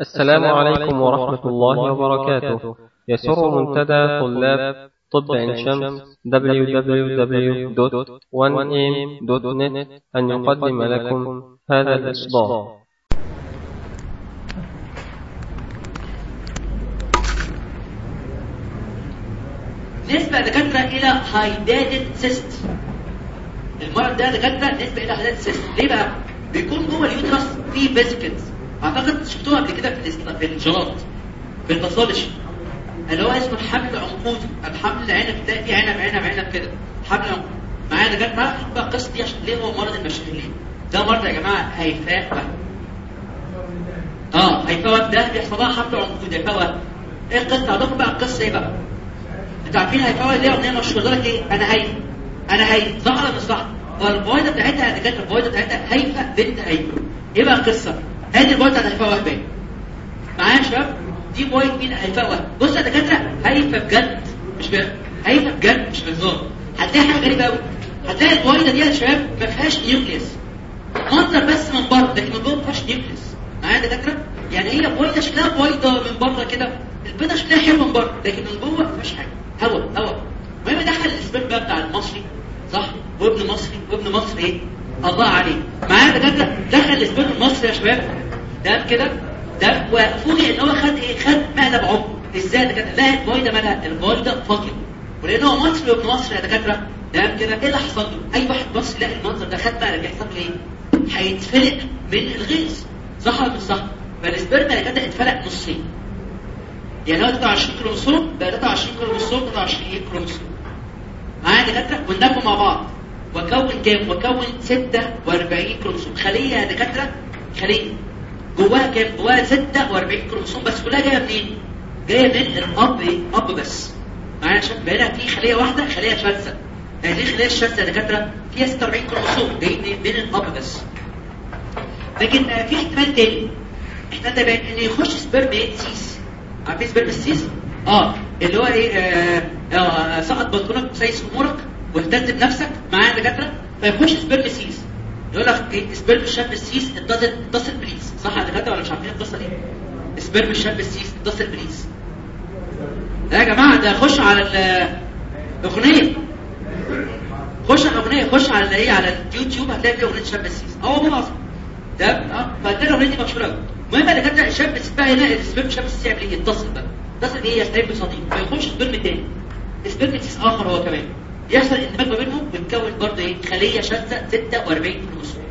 السلام عليكم ورحمة الله وبركاته. يسر منتدى طلاب طب عين شمس www.1aim.net أن يقدم لكم هذا الإصدار. نسبة دكاترة إلى hydatid cyst المرض ده دكاترة نسبة إلى hydatid cyst ليه بقى؟ بيكون جوه ال uterus في vesicles أعتقد شفتوها قبل كده في في الجلط في ال pathology اللي هو اسمه الحمل العنقودي الحمل العنب تلاقي فيه عنب عنب عنب كده. حمل عنقودي معايا دكاترة هحكي بقى القصة دي عشان ليه هو مرض المشاهير. ده مرض يا جماعة هيفاء آه هيفاء ده بيحصل لها حمل عنقودي هيفاء إيه القصة؟ عندكم بقى القصة إيه بقى؟ أنتوا عارفين هيفاء ليه اغنيه مشهوره لك إيه؟ أنا هيفا أنا هيفا صح ولا مش صح والفوائد بتاعتها اللي كانت الفوائد بتاعتها هيفا بنت هيفا إيه بقى القصة؟ ادي الفوائد بتاعت هيفاء وهبان معايا يا شباب؟ دي فوائد مين؟ هيفاء وهبي بص يا دكاترة هيفا بجد مش ب... هيفا بجد مش بهزار. هتلاقي حاجة غريبة قوي هتلاقي الفوائد دي يا شباب ما فيهاش nucleus منظر بس من بره لكن من جوه ما فيهاش nucleus معايا يا دكاترة؟ يعني هي بويضه شكلها بويضه من بره كده. البيضة شكلها حلو من بره لكن من جوه ما فيهاش حاجة. هوا هوا. المهم دخل الاسبرم بقى بتاع المصري صح؟ وابن مصري وابن مصري إيه؟ الله عليه معايا يا دكاتره دخل الاسبرم المصري يا شباب. ده كده؟ ده وفوجئ إن هو خد إيه؟ خد مقلب عمر. إزاي يا دكاتره لا البويضة مالها البويضة فاضيه ولأن هو مصري وابن مصري يا دكاتره ده كده إيه اللي حصل له؟ أي واحد مصري يلاقي المنظر ده خد مقلب يحصل له إيه؟ هيتفلق من الغيظ. صح ولا مش صح؟ فالاسبرم يا دكاتره اتفلق نصين. يعني هو 23 كروموسوم بقى 23 كروموسوم 23 إيه كروموسوم معايا دكاتره واندمجوا مع بعض. وكون كام؟ وكون 46 كروموسوم. خليه يا دكاتره خليه جواها كام؟ جواها 46 كروموسوم. بس كلها جاية منين؟ جاية من الأب إيه أب بس. معايا عشان بقى في خلية واحدة خلية شاذة. هذه الخليه الشاذه يا دكاتره فيها 46 كروموسوم جايين؟ من الأب بس. لكن في احتمال تاني. احتمال ده بقى إن يخش sperm سيس. عارفين sperm السيس؟ آه. اللي هو إيه؟ آه آه سقط بطنك سايس أمورك. واهتز بنفسك معايا دكاترة؟ فيخش sperm سيس يقول لك إيه؟ sperm الشاب السيس اتصل اتصل please صح يا دكاترة ولا مش عارفين القصة دي؟ sperm الشاب السيس اتصل please يا جماعة ده خش على ال- الأغنية. خش على الأغنية. خش على إيه؟ على اليوتيوب هتلاقي فيه أغنية شاب السيس آه والله العظيم ده آه فهتلاقي الأغنية دي مشهوره قوي المهم اللي كان الشاب السيس بقى هنا ال sperm شاب السيس يعمل إيه؟ يتصل بقى. يتصل بإيه؟ يستعين بصديق فيخش sperm تاني. sperm سيس آخر هو كمان. يحصل اندماج ما بينهم ويتكون برضه إيه خلية شاذة 46 كروموسوم.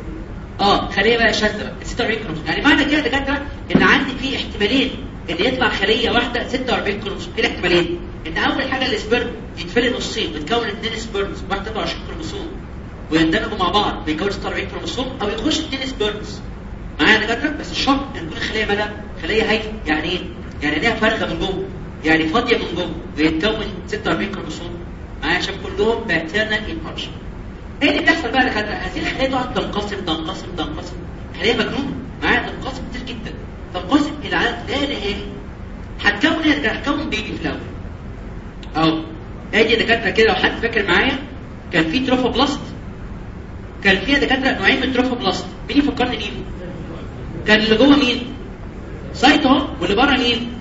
آه خلية بقى شاذة بقى 46 كروموسوم. يعني معنى كده يا دكاتره إن عندي في احتمالين إن يطلع خلية واحدة 46 كروموسوم. إيه الاحتمالين؟ إن أول حاجة ال sperm يتفلق نصين ويتكون اثنين sperms واحد 23 كروموسوم. ويندمجوا مع بعض بيكون 46 كروموسوم أو يخش اثنين sperms. معايا يا دكاترة؟ بس الشرط إن تكون الخلية مالها خلية هايفه يعني إيه؟ يعني ليها فارغه من جوه يعني فاضية من جوه ويتكون 46 كروموسوم. معايا عشان كلهم paternal in origin إيه اللي بيحصل بقى يا دكاتره هذه الخلايا تقعد تنقسم تنقسم تنقسم. خليه مجنونة. معايا؟ تنقسم كتير جدا. تنقسم إلى عدد لا نهائي. هتكون دكاترة؟ هتكون baby في الأول. اهو يا دكاترة كده لو حد فاكر معايا كان في trophoblast. كان فيها دكاترة نوعين من ال trophoblast مين يفكرني بيهم؟ كان اللي جوه مين؟ cyto اهو واللي بره مين؟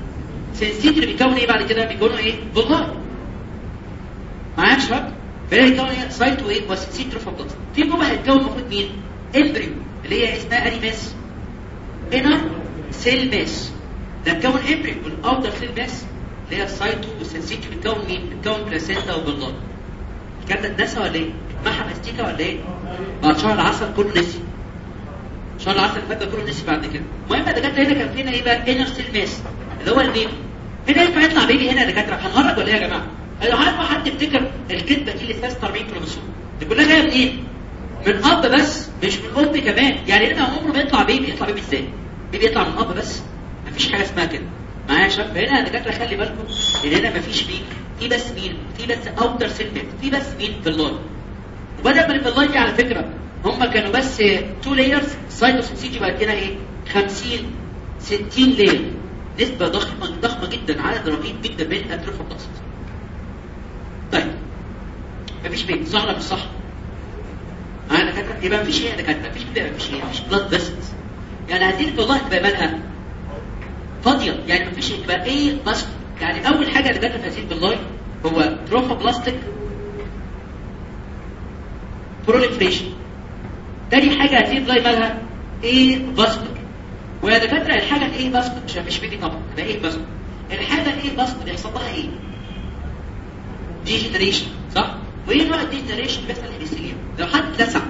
syncytio اللي بيكون إيه بعد كده؟ بيكونوا إيه؟ فيلاي معايا يا شباب فده يكون إيه cyto وايه و syncytiotrophoblast في جوه هيتكون المفروض مين embryo اللي هي اسمها inner mass هنا cell mass ده تكون embryo وال outer cell mass اللي هي ال cyto وال syncytio بتكون مين؟ بتكون placenta وبلغار الكلام ده اتنسى ولا إيه؟ اتمحى مستيكا ولا إيه؟ بعد شهر العسل كله نسي شهر العسل اللي فات كله نسي بعد كده. المهم يا دكاترة هنا كان فينا إيه بقى؟ inner cell mass اللي هو ال baby. هنا ينفع يطلع baby؟ هنا يا دكاترة. هنهرج ولا إيه يا جماعة؟ لو عارف حد يفتكر الكذبة دي اللي فيها 46 كروموسوم دي كلها جاية منين؟ من أب بس مش من أم كمان. يعني هنا عمره ما يطلع baby يطلع baby إزاي؟ baby يطلع من أب بس. مفيش حاجة اسمها كده. معايا يا شباب؟ هنا دكاترة خلي بالكم إن هنا مفيش baby. في بس مين؟ في بس outer cell في بس مين؟ في اللون. وبدل ما ال villi دي على فكرة. هم كانوا بس 2 layers cyto syncytio بعد كده إيه؟ 50 60 layer نسبة ضخمة ضخمة جدا عدد رهيب جدا من ال trophoblast طيب. مفيش baby صح ولا مش صح؟ معايا دكاترة يبقى مفيش إيه يا دكاترة مفيش baby يبقى مفيش إيه مفيش blood vessels يعني هذه ال villi تبقى مالها فاضية. يعني مفيش يبقى إيه بس؟ يعني أول حاجة اللي جت في هذه ال villi هو trophoblastic proliferation تاني حاجة هذه ال villi مالها avascular ويا دكاتره الحاجة ال avascular مش مش بيدي طبعا. ده avascular الحاجة ال avascular يحصل لها إيه؟ degeneration صح؟ وايه نوع ال degeneration بيحصل الهيستيريا لو حد لسع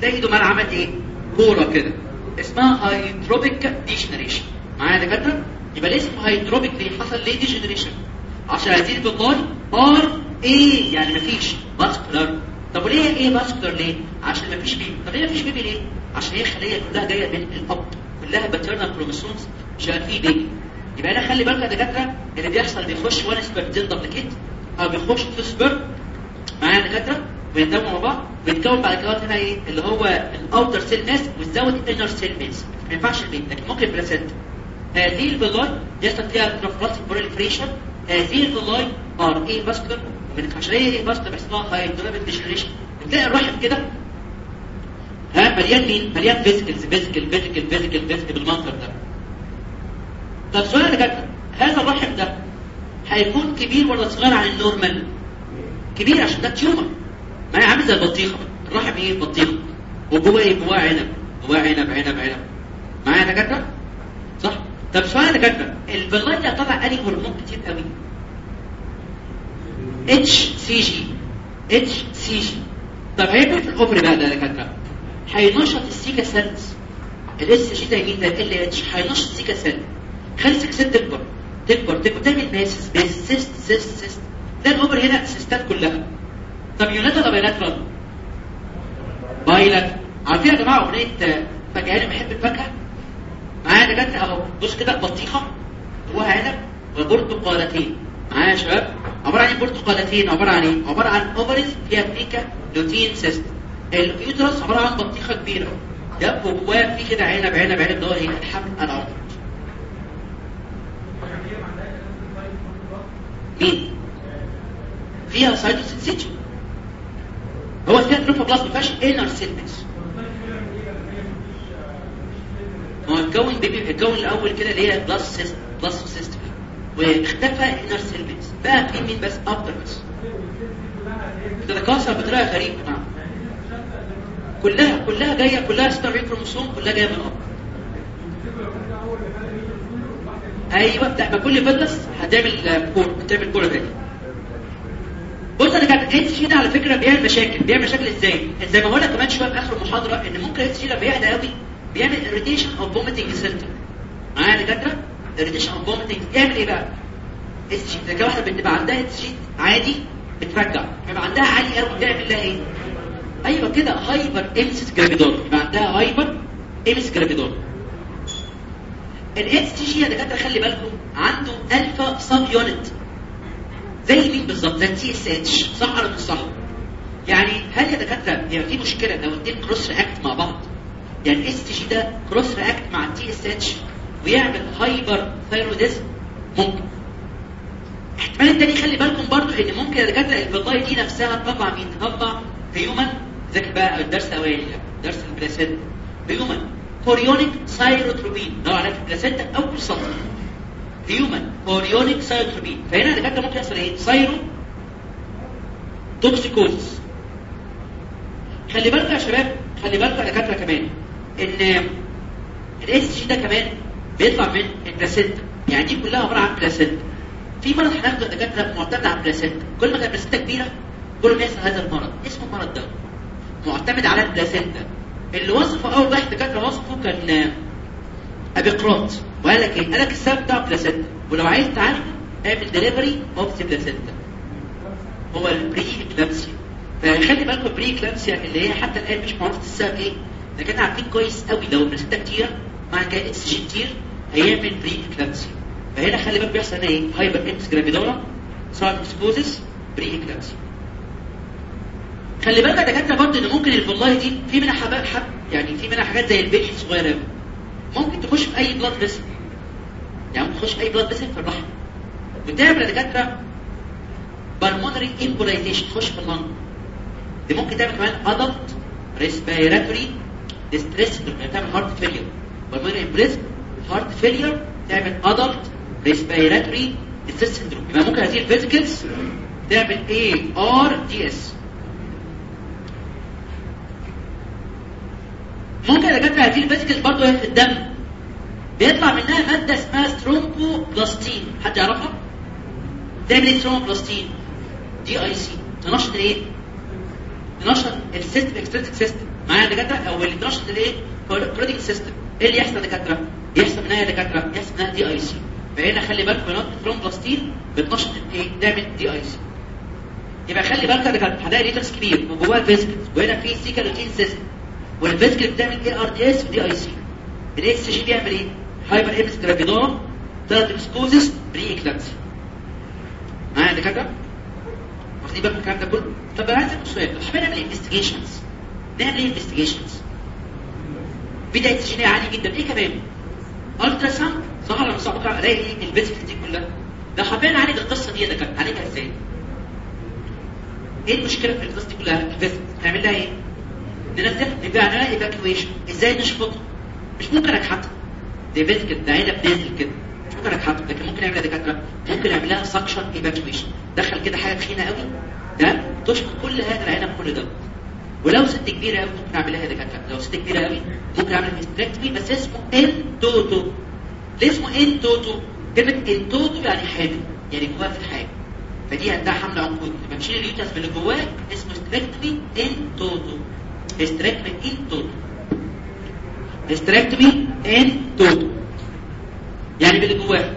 تلاقي مال عمل إيه؟ كورة كده. اسمها hydropic degeneration معايا يا دكاترة؟ يبقى اسمه hydropic ليه حصل ليه degeneration عشان هذه ال villi are إيه؟ يعني مفيش vascular طب وليه avascular ليه؟ عشان مفيش baby. طب ليه مفيش baby ليه؟ عشان هي خلية كلها جاية من الأب. كلها paternal chromosomes عشان في baby. يبقى أنا خلي بالك يا دكاترة اللي بيحصل بيخش one sperm then duplicate أو بيخش two sperm معايا يا دكاتره بيندمجوا مع بعض بيتكون بعد كده هنا إيه اللي هو ال outer cell mass وتزود ال inner cell mass ما ينفعش ال baby لكن ممكن placenta هذه ال villi يحصل فيها trophoblast proliferation هذه ال villi are avascular من عشان avascular بيحصلها hydropic degeneration بتلاقي الرحم كده ها مليان مين؟ مليان vesicles vesicle vesicle vesicle vesicle بالمنظر ده طب سؤال يا دكاتره هذا الرحم ده هيكون كبير ولا صغير عن ال normal؟ كبير عشان ده tumor ما هي عامل زي البطيخة. الرحم إيه بطيخه وجواه إيه؟ جواه عنب. جواه عنب عنب عنب. معايا يا دكاترة؟ صح؟ طب سؤال دكاترة. ال villi ده طلع أنهي هرمون كتير قوي؟ اتش سي جي اتش سي جي طب هيعمل في ال ovary بقى ده دكاترة. هينشط ال theca cells ال FSH ده يمين ده ال LH هينشط ال theca cell خلي ال theca cell تكبر. تكبر تكبر. تعمل masses masses cyst cyst cyst. ده ال ovary هنا ال cystات كلها. طب unilateral ولا bilateral bilateral عارفين يا جماعة أغنية فاكهة. بحب الفاكهة. معايا دكاترة أهو. بص كده بطيخة. جواها عنب. وبرتقالتين. معايا يا شباب. عبارة عن إيه؟ برتقالتين. عبارة عن إيه؟ عبارة عن ovaries فيها theca lutein cyst ال uterus عبارة عن بطيخة كبيرة. ده وجواه في كده عنب عنب عنب. اللي هو إيه؟ الحمل العنقودي مين فيها سايتوسيتيشن هو فيها trophoblast ما فيهاش inner cell mass هو اتكون بيبي اتكون الأول كده اللي هي بلاس سيست بلاس سيست واختفى انر سيل ميكس بقى في مين بس؟ ابتر بس بتتكاثر بطريقة غريبة نعم كلها كلها جاية كلها 46 كروموسوم كلها جاية من الاب أيوه بتاع كل فيتنس هتعمل كور هتعمل كورة تاني. بص أنا كانت جي ده على فكرة بيعمل مشاكل. بيعمل مشاكل إزاي؟ زي ما قلنا كمان شوية في آخر المحاضرة إن ممكن جي لما يهدى قوي. بيعمل irritation أو vomiting symptom معايا يا دكاترة؟ irritation أو vomiting. يعمل إيه بقى؟ جي زي واحدة بتبقى عندها اتش جي عادي بترجع. يبقى عندها عالي قوي. بتعمل لها إيه؟ أيوه كده hyperemesis gravidarum يبقى عندها hyperemesis gravidarum الاتش تي جي يا دكاترة خلي بالكم عنده alpha subunit زي مين بالظبط؟ زي ال TSH صح ولا مش صح؟ يعني هل يا دكاترة يعني في مشكلة لو اتنين cross react مع بعض؟ يعني الاس تي جي ده cross react مع ال TSH ويعمل hyperthyroidism ممكن. احتمال التاني خلي بالكم برضو ان ممكن يا دكاترة ال villi دي نفسها تطلع مين تطلع human ذاكر بقى الدرس الاولاني درس ال placenta human chorionic thyrotropin لو عرفت ال placenta اول سطر human chorionic thyrotropin فهنا يا دكاتره ممكن يحصل إيه؟ thyrotoxicosis خلي بالكم يا شباب خلي بالكم يا دكاترة كمان إن ال HCG ده كمان بيطلع من ال placenta. يعني دي كلها عبارة عن placenta. في مرض هناخده دكاترة معتمد على ال placenta كل ما كانت ال placenta كبيرة كل ما يحصل هذا المرض. اسمه المرض ده معتمد على ال placenta. اللي وصفه أول واحد دكاتره وصفه كان أبقراط وقال لك إيه؟ قال لك السبب بتاع placenta ولو عايز تعالجه اعمل delivery of placenta هو ال pre-eclampsia فخلي بالكم ال pre-eclampsia اللي هي حتى الآن مش معروف السبب إيه. لكن عارفين كويس قوي لو ال placenta كتيرة مع كان HCG كتير هيعمل pre-eclampsia فهنا خلي بالك بيحصل إيه؟ hyperemesis gravidarum thyrotoxicosis pre-eclampsia خلي بالك يا دكاترة برضه إن ممكن ال villi دي في منها حباب حب يعني في منها حاجات زي البيبي الصغيرة قوي ممكن تخش في أي blood vessel يعني ممكن تخش في أي blood vessel في الرحم وتعمل يا دكاترة؟ pulmonary embolization تخش في ال lung دي ممكن تعمل كمان adult respiratory distress تعمل heart failure pulmonary embolism heart failure تعمل adult respiratory distress syndrome يبقى ممكن هذه ال vesicles تعمل ARDS ممكن يا دكاتره هذه ال vesicles برضه في الدم بيطلع منها مادة اسمها thromboplastin حد يعرفها؟ تعمل إيه thromboplastin؟ DIC تنشط الايه؟ تنشط ال system extrinsic system معايا يا دكاترة أو اللي تنشط الايه؟ clotting system إيه اللي يحصل يا دكاترة؟ يحصل منها يا دكاترة يحصل منها DIC فهنا خلي بالك من ال thromboplastin بتنشط إيه؟ تعمل DIC يبقى خلي بالك يا دكاترة هتلاقي uterus كبير وجواه ال vesicle وهنا في theca lutein cysts وال vesicle بتعمل ARDS و DIC ال HCG بيعمل إيه؟ hyperemesis gravidarum thyrotoxicosis pre-eclampsia معايا يا دكاترة؟ واخدين بالكم الكلام ده كله؟ طب أنا عايز اسالك سؤال إحنا نعمل investigations نعمل إيه investigations؟ beta HCG عالي جدا إيه كمان؟ ultrasound صح ولا مش صح بكرة ألاقي إيه ال vesicle دي كلها ده حابين نعالج القصة دي يا دكاترة نعالجها إزاي؟ إيه المشكلة في القصة دي كلها؟ ال vesicle نعمل لها إيه؟ ننزل يبقى نعمل evacuation إزاي نشفطها؟ مش ممكن اكحتها دي vesicle ده عينه بنازل كده. مش ممكن اكحتها لكن ممكن نعمل دكاترة. ممكن نعمل لها suction evacuation دخل كده حاجة تخينة قوي ده تشفط كل هذا العنب كل ده. ولو ست كبيرة قوي ممكن اعمل لها دكاترة. لو ست كبيرة قوي ممكن أعمل hysterectomy بس اسمه in toto ليه اسمه in toto كلمة in toto يعني حامل يعني جواها في حاجة فدي عندها حمل عنقودي لما نشيل ال uterus من اللي جواه اسمه hysterectomy in toto hysterectomy in toto hysterectomy in toto يعني باللي جواه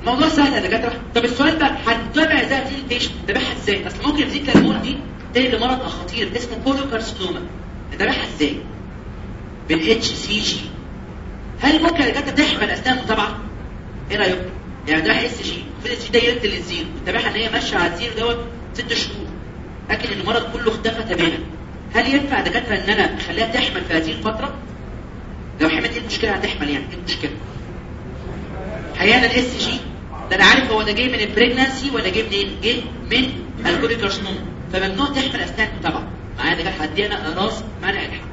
الموضوع سهل يا دكاتره طب السؤال بقى هنتابع إزاي هذه ال patient نتابعها إزاي اصل ممكن يزيد الهرمون دي تاني مرض خطير اسمه choriocarcinoma نتابعها إزاي بال HCG هل ممكن يا دكاتره تحمل اثناء المتابعه إيه رايكم يعني ده HCG في ال HCG ده يرد للزيرو نتابعها ان هي ماشيه على الزيرو دوت ست شهور لكن المرض كله اختفى تماما. هل ينفع دكاترة إن أنا أخليها تحمل في هذه الفترة؟ لو حملت إيه المشكلة؟ هتحمل يعني. إيه المشكلة؟ أحيانا ال HCG ده أنا عارف هو ده جاي من ال pregnancy ولا جاي منين؟ جاي من ال choriocarcinoma فممنوع تحمل اثناء المتابعه معايا ده هدينا راس منع الحمل.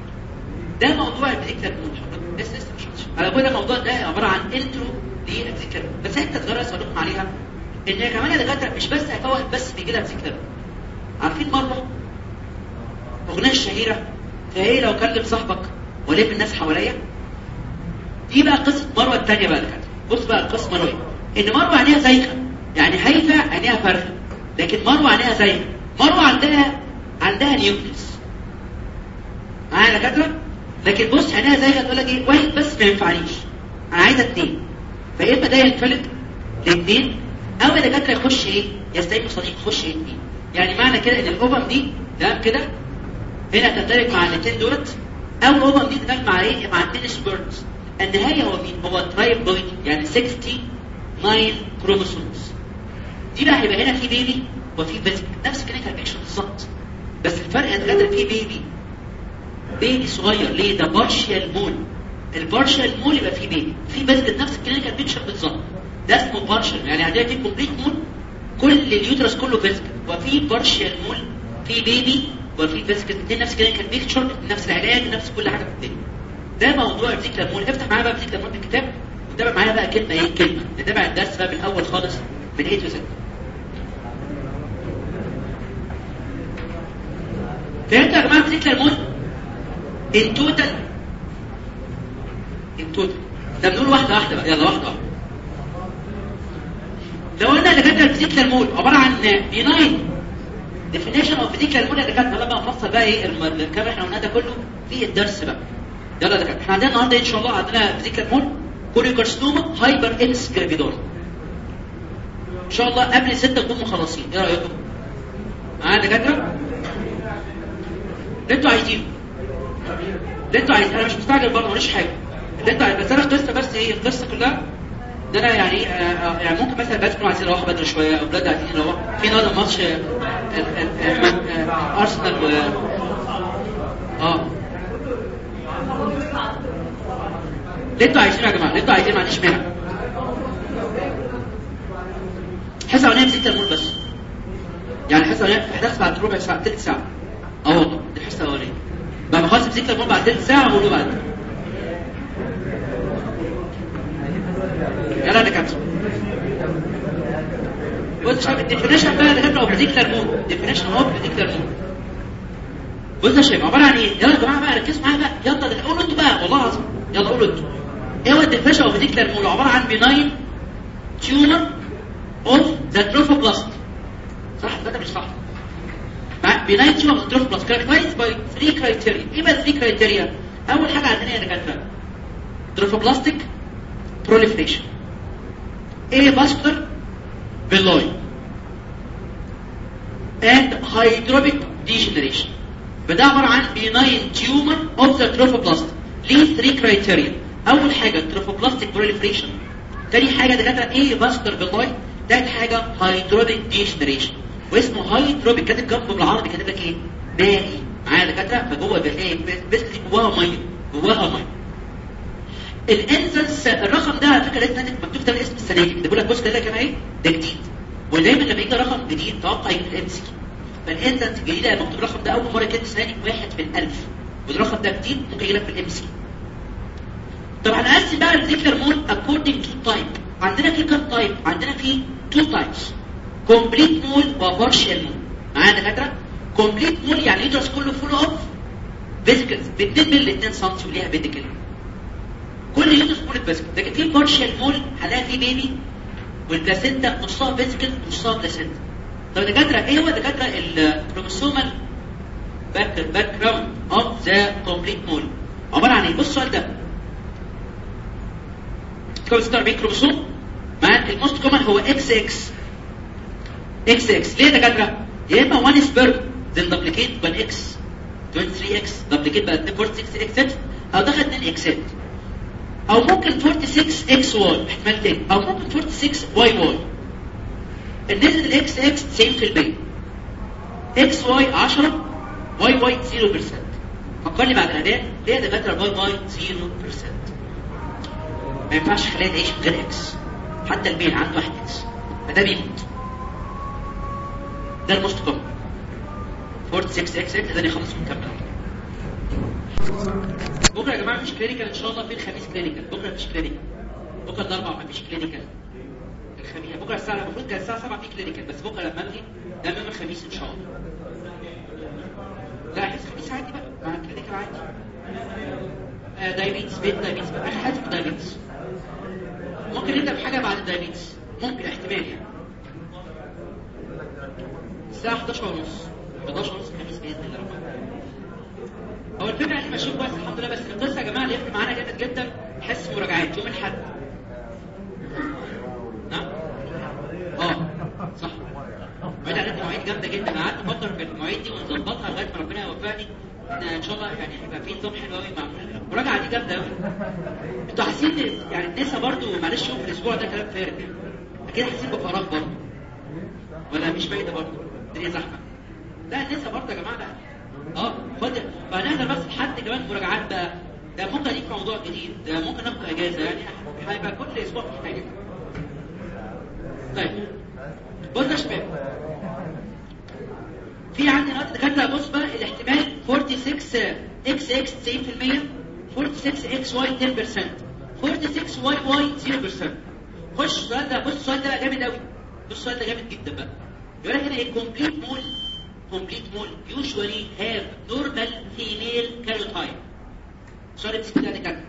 ده موضوع الذكر حضرتك لسه لسه مش على كل الموضوع ده عبارة عن انترو للذكر بس حتة صغيره اسال لكم عليها. إن يا كمان يا دكاترة مش بس هفوق بس بيجي لها ذكر عارفين مرة؟ أغنية الشهيره فهي لو كلم صاحبك ولم الناس حواليا. دي بقى قصة مروة الثانية بقى دكاتره بص بقى القصة مروة. إن مروة عينيها زايغة. يعني هيفا عينيها فارغة. لكن مروة عينيها زايغة. مروة عندها عندها nucleus معايا يا دكاترة؟ لكن بص عينيها زايغة تقول لك إيه؟ واحد بس ما ينفعنيش. أنا عايزة اثنين فيا إما ده ينفلت لاثنين أو يا دكاترة يخش إيه؟ يستعين صديق يخش إيه؟ اثنين يعني معنى كده إن ال ovum دي تمام كده؟ هنا تندرج مع الاثنين دولت. أو ال ovum دي تندرج مع إيه؟ مع اثنين sperms النهاية هو مين؟ هو triploid يعني 69 chromosomes دي بقى هيبقى هنا في baby وفي vesicle نفس ال clinical picture بالظبط. بس الفرق يا دكاتره في baby baby صغير. ليه؟ ده partial mole ال partial mole يبقى فيه baby في vesicle نفس ال clinical picture بالظبط. ده اسمه partial يعني عندنا في complete mole كل ال uterus كله vesicle وفي partial mole في baby وفي vesicle الاثنين نفس ال clinical picture نفس العلاج نفس كل حاجة في الدنيا. ده موضوع ال vesicular mole افتح معايا بقى ال vesicular mole في الكتاب وتابع معايا بقى كلمة إيه كلمة. نتابع الدرس بقى من الأول خالص من A to Z فهمتوا يا جماعة فكرة ال mole؟ in toto in toto ده بنقول واحدة واحدة بقى. يلا واحدة واحدة. لو قلنا دكاتره ال vesicular mole عبارة عن benign definition of vesicular mole يا دكاتره بقى نفصل بقى إيه الكلام إحنا قلناه ده كله في الدرس بقى. يلا يا دكاترة. إحنا عندنا النهارده إن شاء الله عندنا vesicular mole choriocarcinoma hyperemesis gravidarum إن شاء الله قبل ستة نكون مخلصين. إيه رأيكم؟ معايا دكاترة؟ اللي أنتوا عايزينه. اللي أنتوا عايزين أنا مش مستعجل برضه ماليش حاجة. اللي أنتوا عايزين بس أنا القصة بس إيه القصة كلها ده أنا يعني آه يعني ممكن مثلا بس تكونوا عايزين يروحوا بدري شوية أولاد عايزين يروحوا في نهارده ماتش ارسنال و آه. اللي أنتوا عايزينه يا جماعة؟ اللي أنتوا عايزينه ما عنديش مانع. حصه اولانيه بست المول بس. يعني حصه اولانيه هتحصل بعد ربع ساعة ثلث ساعة. آه والله دي الحصه الاولانيه بعد ما بسيكت المول بعد ثلث ساعة هقوله بعد. يلا نكمل position ال definition بقى اللي هنا vesicular mole definition mole vesicular mole position عبارة عن إيه؟ يلا يا جماعة بقى ركزوا معايا بقى. يلا قولوا أنتوا بقى. والله العظيم. يلا قولوا أنتوا. إيه هو ال definition هو vesicular mole عبارة عن benign tumor of the trophoblast صح؟ ده مش صح. benign tumor of the trophoblast characterized by 3 criteria إيه بقى 3 criteria أول حاجة عندنا هي دكاترة. trophoblastic proliferation avascular villi and hydropic degeneration بده عبارة عن benign tumor of the trophoblast. ليه 3 criteria. أول حاجة trophoblastic proliferation تاني حاجة ده كده avascular villi تالت حاجة hydropic degeneration واسمه hydropic كاتب جنبه بالعربي كاتب لك إيه؟ مائي معايا دكاترة؟ كده فجوه بالايه بس جواها مية. جواها مية. ال incidence الرقم ده على فكرة لازم مكتوب ده اسم السنة دي. بيقول لك بص كده كان إيه؟ ده جديد. ودايما لما يجي رقم جديد توقع يجي ال MCQ فال incidence الجديده مكتوب الرقم ده أول مرة السنة دي واحد في الالف والرقم ده جديد ممكن يجي لك في ال MCQ طب هنقسم بقى ال vesicular mole according to type عندنا في كام type عندنا في two types complete mole و partial mole معايا دكاترة؟ complete mole يعني uterus كله full of vesicles ب 2 مللي 2 سم وليها vesicle كل uterus full vesicles لكن في partial mole هلاقي فيه baby وال placenta نصها vesicle نصها placenta طب يا دكاترة إيه هو دكاترة ال chromosomal back background of the complete mole عبارة عن إيه؟ بص السؤال ده. كم 46 كروموسوم مع الموست كومن هو إكس إكس إكس إكس ليه يا دكاترة؟ يا إما 1 sperm then duplicate 1 X 23 X duplicate بقى 46 X أو دخل 2 X ات أو ممكن 46 XY إحتمال تاني. أو ممكن 46 YY النسبة الاكس إكس 90% إكس واي 10 YY 0% فكرني بعد الأداء. ليه دكاتره واي واي 0% ما ينفعش خليها تعيش من غير X حتى ال male عنده واحد X فده بيموت. ده الموست كومن 46 إكس إكس ده يخلص ونكمل بكرة يا جماعة مفيش clinical إن شاء الله في الخميس clinical بكرة مفيش clinical بكرة الأربعاء مفيش clinical الخميس بكرة الساعة المفروض كان الساعة 7 في clinical بس بكرة لما الغي ده يوم الخميس إن شاء الله. لا احس الخميس عادي بقى. مع ال clinical عادي. آه diabetes بيت diabetes بقى. اخر حاجة في ال diabetes ممكن نبدأ بحاجة بعد ال diabetes ممكن احتمال يعني. الساعة 11 ونص. 11 ونص الخميس بإذن الله. هو الفكرة إحنا ماشيين كويس الحمد لله بس القصة يا جماعة اللي يفرق معانا جامد جدا. حس مراجعات يوم الاحد نعم؟ آه صح. بعيد عن المواعيد جامدة جدا. أنا قعدت أفكر في المواعيد دي ونظبطها لغاية ما ربنا يوفقني. إن شاء الله يعني هيبقى في نظام حلو قوي معمول المراجعة دي جامدة قوي أنتوا حاسين يعني النسا برضو معلش يوم في الأسبوع ده كلام فارغ؟ أكيد حاسين بفراغ برضو. ولا مش بايده برضو؟ الدنيا زحمة. لا النسا برضو يا جماعة لا. آه فنقدر بس لحد كمان مراجعات بقى ده ممكن يجي موضوع جديد ده ممكن ناخد اجازة يعني هيبقى كل أسبوع في حاجة. طيب بص يا شباب. في عندي نقطة دكاتره بص بقى الاحتمال 46 إكس إكس 90% 46 XY 10% 46 YY 0% خش السؤال ده بص السؤال ده جامد قوي بص السؤال ده جامد جدا بقى. يقول لك هنا إيه؟ complete mole complete mole usually have normal female karyotype. Sorry, بس كده كده.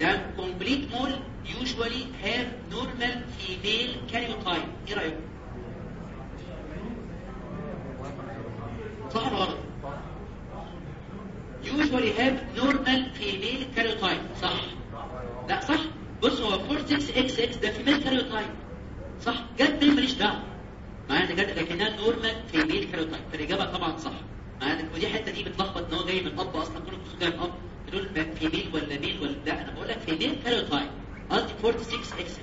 ده complete mole usually have normal female karyotype. إيه رأيكم؟ صح ولا غلط؟ usually have normal female karyotype. صح. لا صح. بص هو 46XX ده female karyotype. صح. مين ماليش دعوه. معايا دكاتره لكنها normal female karyotype فالاجابه طبعا صح. معايا ودي الحته دي بتلخبط إن هو جاي من الأب أصلا كله بتقول جاي من الأب. تقول female ولا male ولا لا. أنا بقول لك في ميل كاروتايب قصدي 46 إكس 6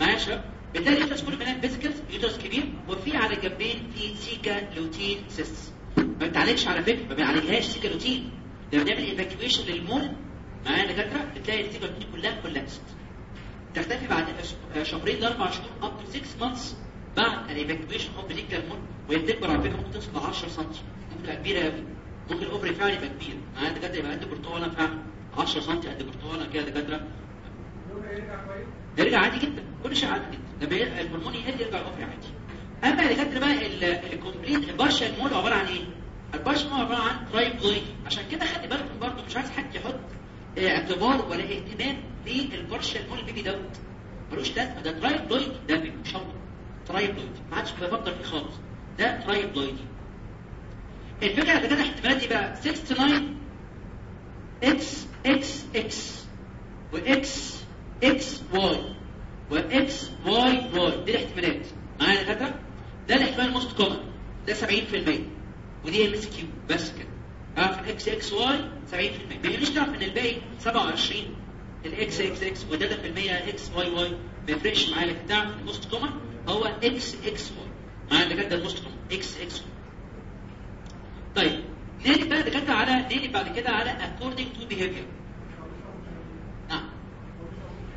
معايا يا شباب؟ بالتالي uterus كله بنات vesicles uterus كبير. وفي على الجنبين في theca lutein cysts ما بتعالجش على فكرة. ما بنعالجهاش theca lutein. لما بنعمل evacuation لل mole. معايا دكاترة؟ بتلاقي ال theca lutein كلها collapsed تختفي بعد شهرين لأربع شهور up to 6 months بعد ال evacuation of vesicular mole وهي بتكبر على فكره ممكن توصل ل 10 سم ممكن تبقى كبيره قوي ممكن ال ovary فعلا يبقى كبير. معايا دكاتره يبقى قد برتقالة فعلا. 10 سم قد برتقالة كده دكاترة. يرجع عادي جدا. كل شيء عادي جدا. لما الهرمون يقل يرجع ال ovary عادي. أما كانت بقى ال complete ال partial mole عبارة عن إيه؟ ال partial mole عبارة عن triploid. عشان كده خلي بالكم برضه مش عايز حد يحط آه، اعتبار ولا اهتمام لل partial mole ال baby دوت. ملوش لازمة. ده triploid ده baby هو triploid ما حدش بيفكر فيه خالص. ده triploid الفكرة اللي كده احتمالات دي بقى 69 إكس إكس إكس وإكس إكس واي و XYY. دي الاحتمالات. معايا يا دكاترة؟ ده الاحتمال ال most common ده 70% ودي MCQ. بس كده. أعرف الاكس إكس واي 70% ما يهمنيش تعرف إن الباقي 27 الاكس إكس إكس وده في المية XYY. ما يفرقش معايا لكن تعرف الموست كومن هو إكس إكس واي معايا اللي ده الموست كومن إكس إكس واي طيب نيجي بقى دكاترة على نيجي بعد كده على according to behavior. نعم.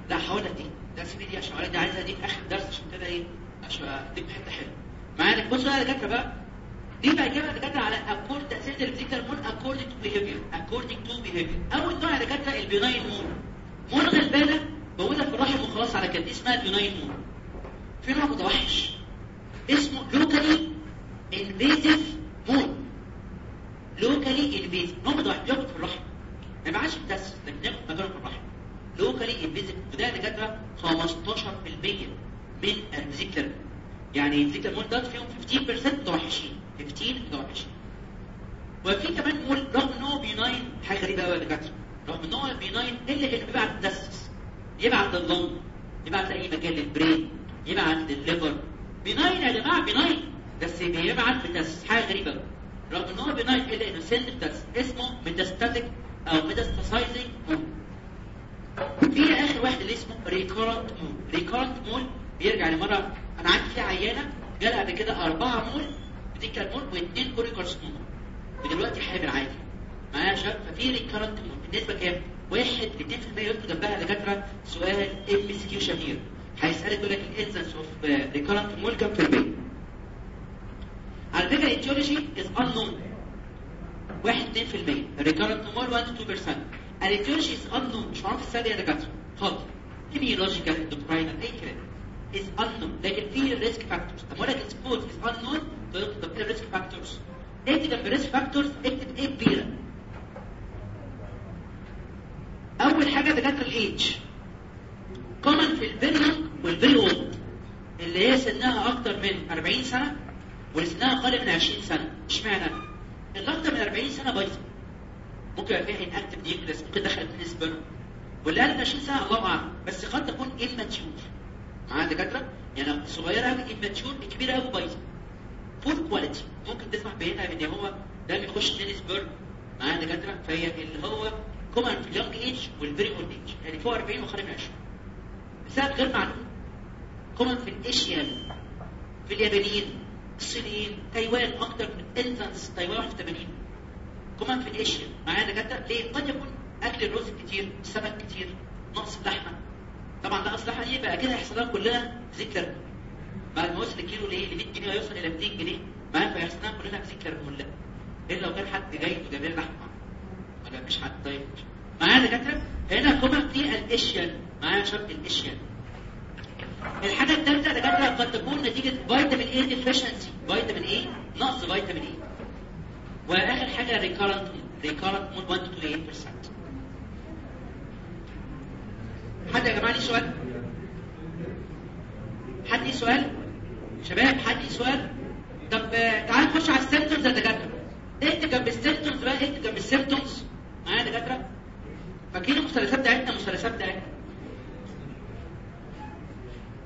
لا هقول لك ده سيبي دي عشان دي عايزها. دي في آخر درس عشان كده إيه عشان اديك حتة حلوة. معانا بصوا بقى دكاترة بقى. دي بقى كده دكاترة على اكورد تأثير ال vesicular mole according to behavior. According to behavior. أول نوع دكاترة ال benign mole mole غلبانه موجوده في الرحم وخلاص على كده. دي اسمها ال benign mole في نوع متوحش اسمه locally invasive mole locally invasive نوع متوحش بياخد في الرحم ما يبقاش mets لكن ياخد مكانه في الرحم locally invasive وده دكاتره 15% من ال vesicular يعني ال vesicular mole ده فيهم 15% متوحشين. 15 متوحشين. وفي كمان مول رغم إن هو benign حاجة غريبة قوي يا دكاتره رغم إن هو benign إلا إنه بيبعت metastasis يبعت لل lung يبعت لاي مكان لل brain. يبعت لل liver benign يا جماعة benign بس بيبعت metastasis حاجة غريبة. رغم إن هو benign الا إنه send metastasis اسمه metastatic أو metastasizing mole في آخر واحد اللي اسمه recurrent mole recurrent mole بيرجع لمرة أنا عندي في عيانة جالها قبل كده أربعة mole. vesicular mole واثنين choriocarcinoma ودلوقتي حامل عادي. معايا يا شباب؟ ففي recurrent mole بالنسبة كام؟ واحد 2% يكتب جنبها دكاترة سؤال MCQ شهير هيسالك يقول لك ال incidence of recurrent mole كام في المية؟ على فكره ال etiology is unknown. 1 2% recurrent mole 1 2% ال etiology is unknown. مش معروف السبب يا دكاتره خالص immunological endocrine اي كلام is unknown. لكن في risk factors. طب أقول لك السبب is unknown طب إيه ال risk factors اكتب جنب ال risk factors اكتب إيه كبيره اول حاجة دكاتره ال age common في ال very وال very old اللي هي سنها أكتر من 40 سنة واللي سنها أقل من 20 سنة. إشمعنى؟ اللي أكتر من 40 سنة بايظه ممكن يبقى فيها inactive nucleus ممكن دخل sperm واللي أقل من 20 سنة الله أعلم. بس قد تكون immature. معايا دكاترة؟ يعني صغيرة قوي immature كبيرة قوي بايظه poor quality ممكن تسمح بإن هو ده بيخش تاني sperm معايا دكاترة؟ فهي اللي هو common في ال young age وال very old age يعني فوق 40 وخارج من 20 بسبب غير معلوم. common في اليابانيين الصينيين تايوان أكتر من انفانس تايوان 81 common في ال Asian معايا دكاترة ليه قد يكون أكل الرز كتير سمك كتير نقص اللحمه طبعا نقص اللحمه دي بقى؟ كده هيحصل لها كلها ذكر. بعد ما وصل الكيلو ليه؟ ل 100 جنيه هيوصل إلى 200 جنيه. معايا؟ فيحصل لها كلنا ذكر كلها إلا لو كان حد جاي وجاب لنا لحمة. ولا مش حد طيب. معايا دكاترة؟ هنا common في ال Asian معايا شرط ال Asian الحاجة الثالثه دكاتره قد تكون نتيجة vitamin A deficiency فيتامين اي نقص فيتامين A وآخر حاجة recurrent recurrent mole 1 to 8% حد يا جماعة ليه سؤال؟ حد ليه سؤال؟ شباب حد ليه سؤال؟ طب تعال نخش على ال symptoms يا دكاترة. اكتب جنب ال symptoms بقى؟ اكتب جنب ال symptoms معايا يا دكاترة؟ فاكرين المثلثات بتاعتنا؟ المثلثات بتاعتنا.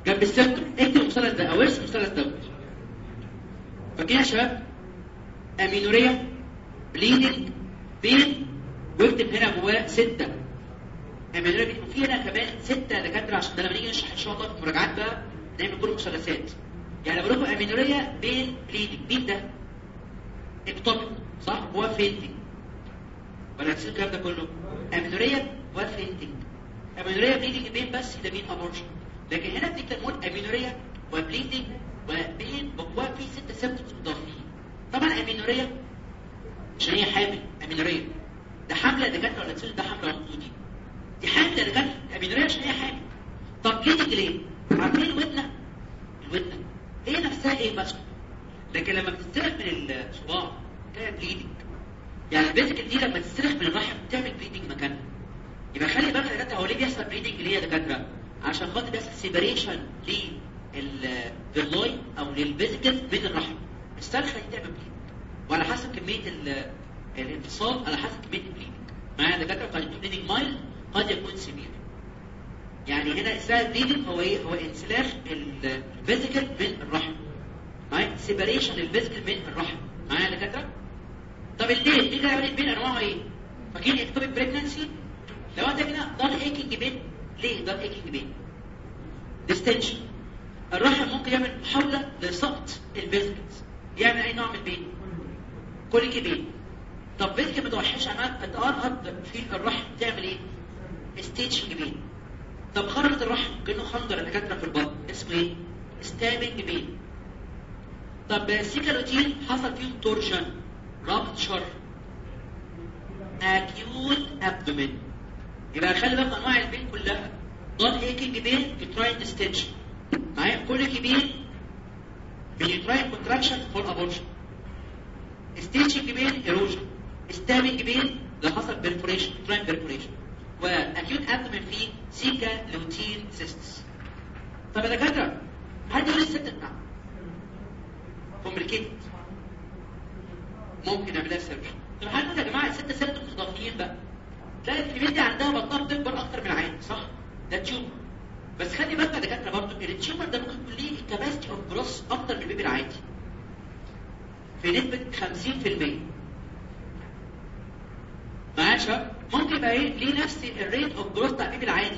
جنب ال symptom اكتب المثلث ده أو ارسم المثلث دوت فاكرين يا شباب؟ amenorrhea bleeding pain واكتب هنا جواه ستة. amenorrhea pain وفي هنا كمان ستة دكاترة عشان ده لما نيجي نشرح إن شاء الله في المراجعات بقى نعمل كل مثلثات يعني بقول لكم amenorrhea pain bleeding مين ده؟ ectopic صح؟ هو fainting ولا هتسيب الكلام ده كله؟ amenorrhea و fainting amenorrhea bleeding pain بس ده pain abortion لكن هنا بنتكلم amenorrhea و bleeding و pain جواه في ست symptoms مضافين طبعا amenorrhea عشان هي حامل amenorrhea. ده حملة دكاتره ولا تسيب ده حملة عنقودي دي حامله دكاتره amenorrhea عشان هي حامل. طب bleeding ليه؟ عارفين الودنه الودنه هي نفسها إيه بس؟ لكن لما بتسترخ من الصباع تعمل bleeding يعني ال vesicle دي لما تسترخ من الرحم تعمل bleeding مكانها. يبقى خلي بالك يا دكاتره هو ليه بيحصل bleeding ليه يا دكاترة؟ عشان خاطر بيحصل separation لل villi أو لل vesicles بين الرحم. السرخه دي تعمل bleeding وعلى حسب كمية الانفصال على حسب كمية ال bleeding. معايا دكاتره قد يكون bleeding mild قد يكون severe يعني هنا اسمها bleeding هو إيه؟ هو انسلاخ ال vesicles من الرحم. معايا separation ال vesicles من الرحم. معايا دكاتره طب ال pain إيه اللي هيعمل pain أنواعه إيه؟ فاكرين ectopic pregnancy لو انت كده dull aching pain ليه؟ dull aching pain. distension الرحم ممكن يعمل محاولة لسقط ال vesicles يعمل أي نوع من ال pain colicky pain. طب vesicle ما توحش عنها تقرقط في الرحم. تعمل إيه؟ stitching pain. طب خرجت الرحم؟ كأنه خنجر اللي كاتبه في البطن اسمه إيه؟ stabbing pain. طب theca lutein حصل فيهم torsion rupture acute abdomen يبقى خلي بالك أنواع ال pain كلها. dull aching pain uterine distension معايا colicky pain بـ uterine contraction for abortion stitching pain erosion stabbing pain ده حصل perforation uterine perforation و acute abdomen فيه theca lutein cysts طب يا دكاترة حد يقول الست بتاعها complicated ممكن نعملها surgeon طب حد يا جماعة الست symptoms اضافيين بقى؟ تلاقي الكبير دي عندها بطنها بتكبر أكتر من العين. صح. ده tumor بس خلي بالك يا دكاترة برضه إن ال tumor ده ممكن يكون ليه ال capacity of growth أكتر من ال baby العادي. في نسبة 50% معايا شباب؟ ممكن يبقى إيه؟ ليه نفس ال rate of growth بتاع ال baby العادي.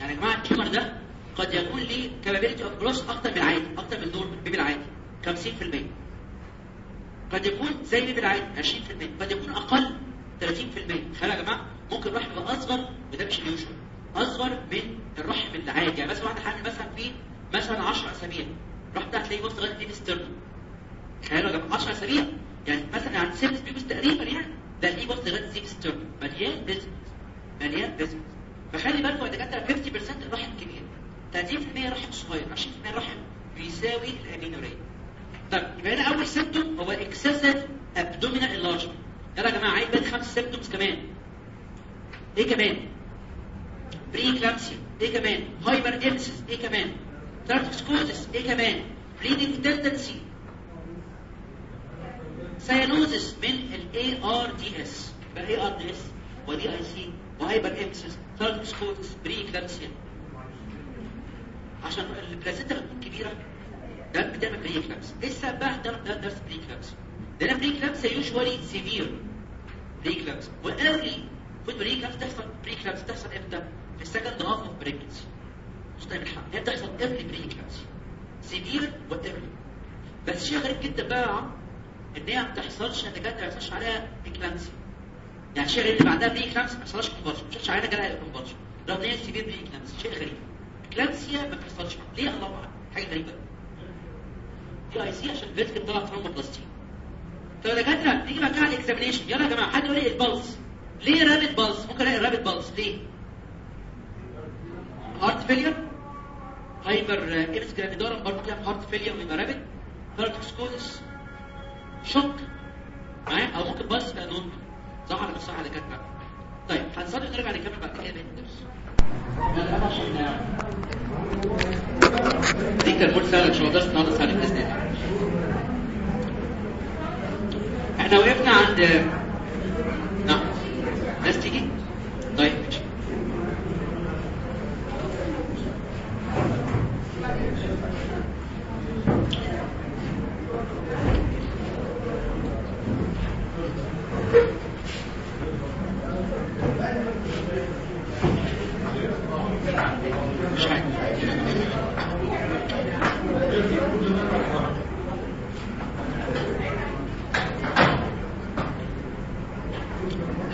يعني يا جماعة ال tumor ده قد يكون ليه capability of growth أكتر من العادي أكتر من normal ال baby العادي. 50% قد يكون زي ال baby العادي 20% قد يكون أقل 30% خلي يا جماعة. ممكن الرحم يبقى أصغر وده مش ال usual أصغر من الرحم العادي يعني مثلا واحدة حامل مثلا في مثلا 10 أسابيع. الرحم ده هتلاقيه وصل لغاية xiphisternum تخيلوا يا جماعة 10 أسابيع. يعني مثلا عند symphysis pubis تقريبا يعني. ده تلاقيه وصل لغاية xiphisternum مليان vesicles مليان vesicles فخلي بالكم يا دكاترة 50% الرحم كبير 30% رحم صغير 20% رحم بيساوي ال amenorrhea طيب يبقى هنا أول symptom هو excessive abdominal enlargement يلا يا جماعة عايز بقى خمس symptoms كمان. إيه كمان؟ preeclampsia إيه كمان؟ hyperemesis إيه كمان؟ thyrotoxicosis إيه كمان؟ bleeding tendency cyanosis من ال ARDS يبقى ARDS و DIC و hyperemesis thyrotoxicosis preeclampsia عشان ال placenta بتكون كبيرة ده بتعمل preeclampsia السبب بقى؟ ده ده درس preeclampsia ده preeclampsia usually severe preeclampsia و early في preeclampsia تحصل eclampsia إمتى في ال second half of pregnancy مش تعمل الحمل هي بتحصل early preeclampsia severe و early بس شيء غريب جدا بقى يا عم إن هي ما بتحصلش الدكاتره ما بيحصلش عليها eclampsia يعني شيء غريب اللي بعدها preeclampsia ما بيحصلش convulsion ما بيحصلش عليها جالها convulsion رغم ان هي severe preeclampsia شيء غريب. eclampsia ما بتحصلش. ليه الله أعلم؟ حاجة غريبة. DIC عشان ال vesicle طلع thromboplastin طب يا دكاتره نيجي بقى على ال examination يلا يا جماعة حد يقول لي ال pulse؟ ليه rapid pulse ممكن ألاقي rapid pulse ليه؟ heart failure hyperemesis gravidarum برضه فيها heart failure ويبقى rapid thyrotoxicosis shock معايا أو ممكن pulse يبقى normal صح ولا مش صح؟ يا دكاتره طيب هنصلي نرجع نكمل بعد كده الدرس دي كان فول سهله ان درس النهارده سهل باذن الله إحنا وقفنا عند ناس تيجي طيب ماشي مش حاجة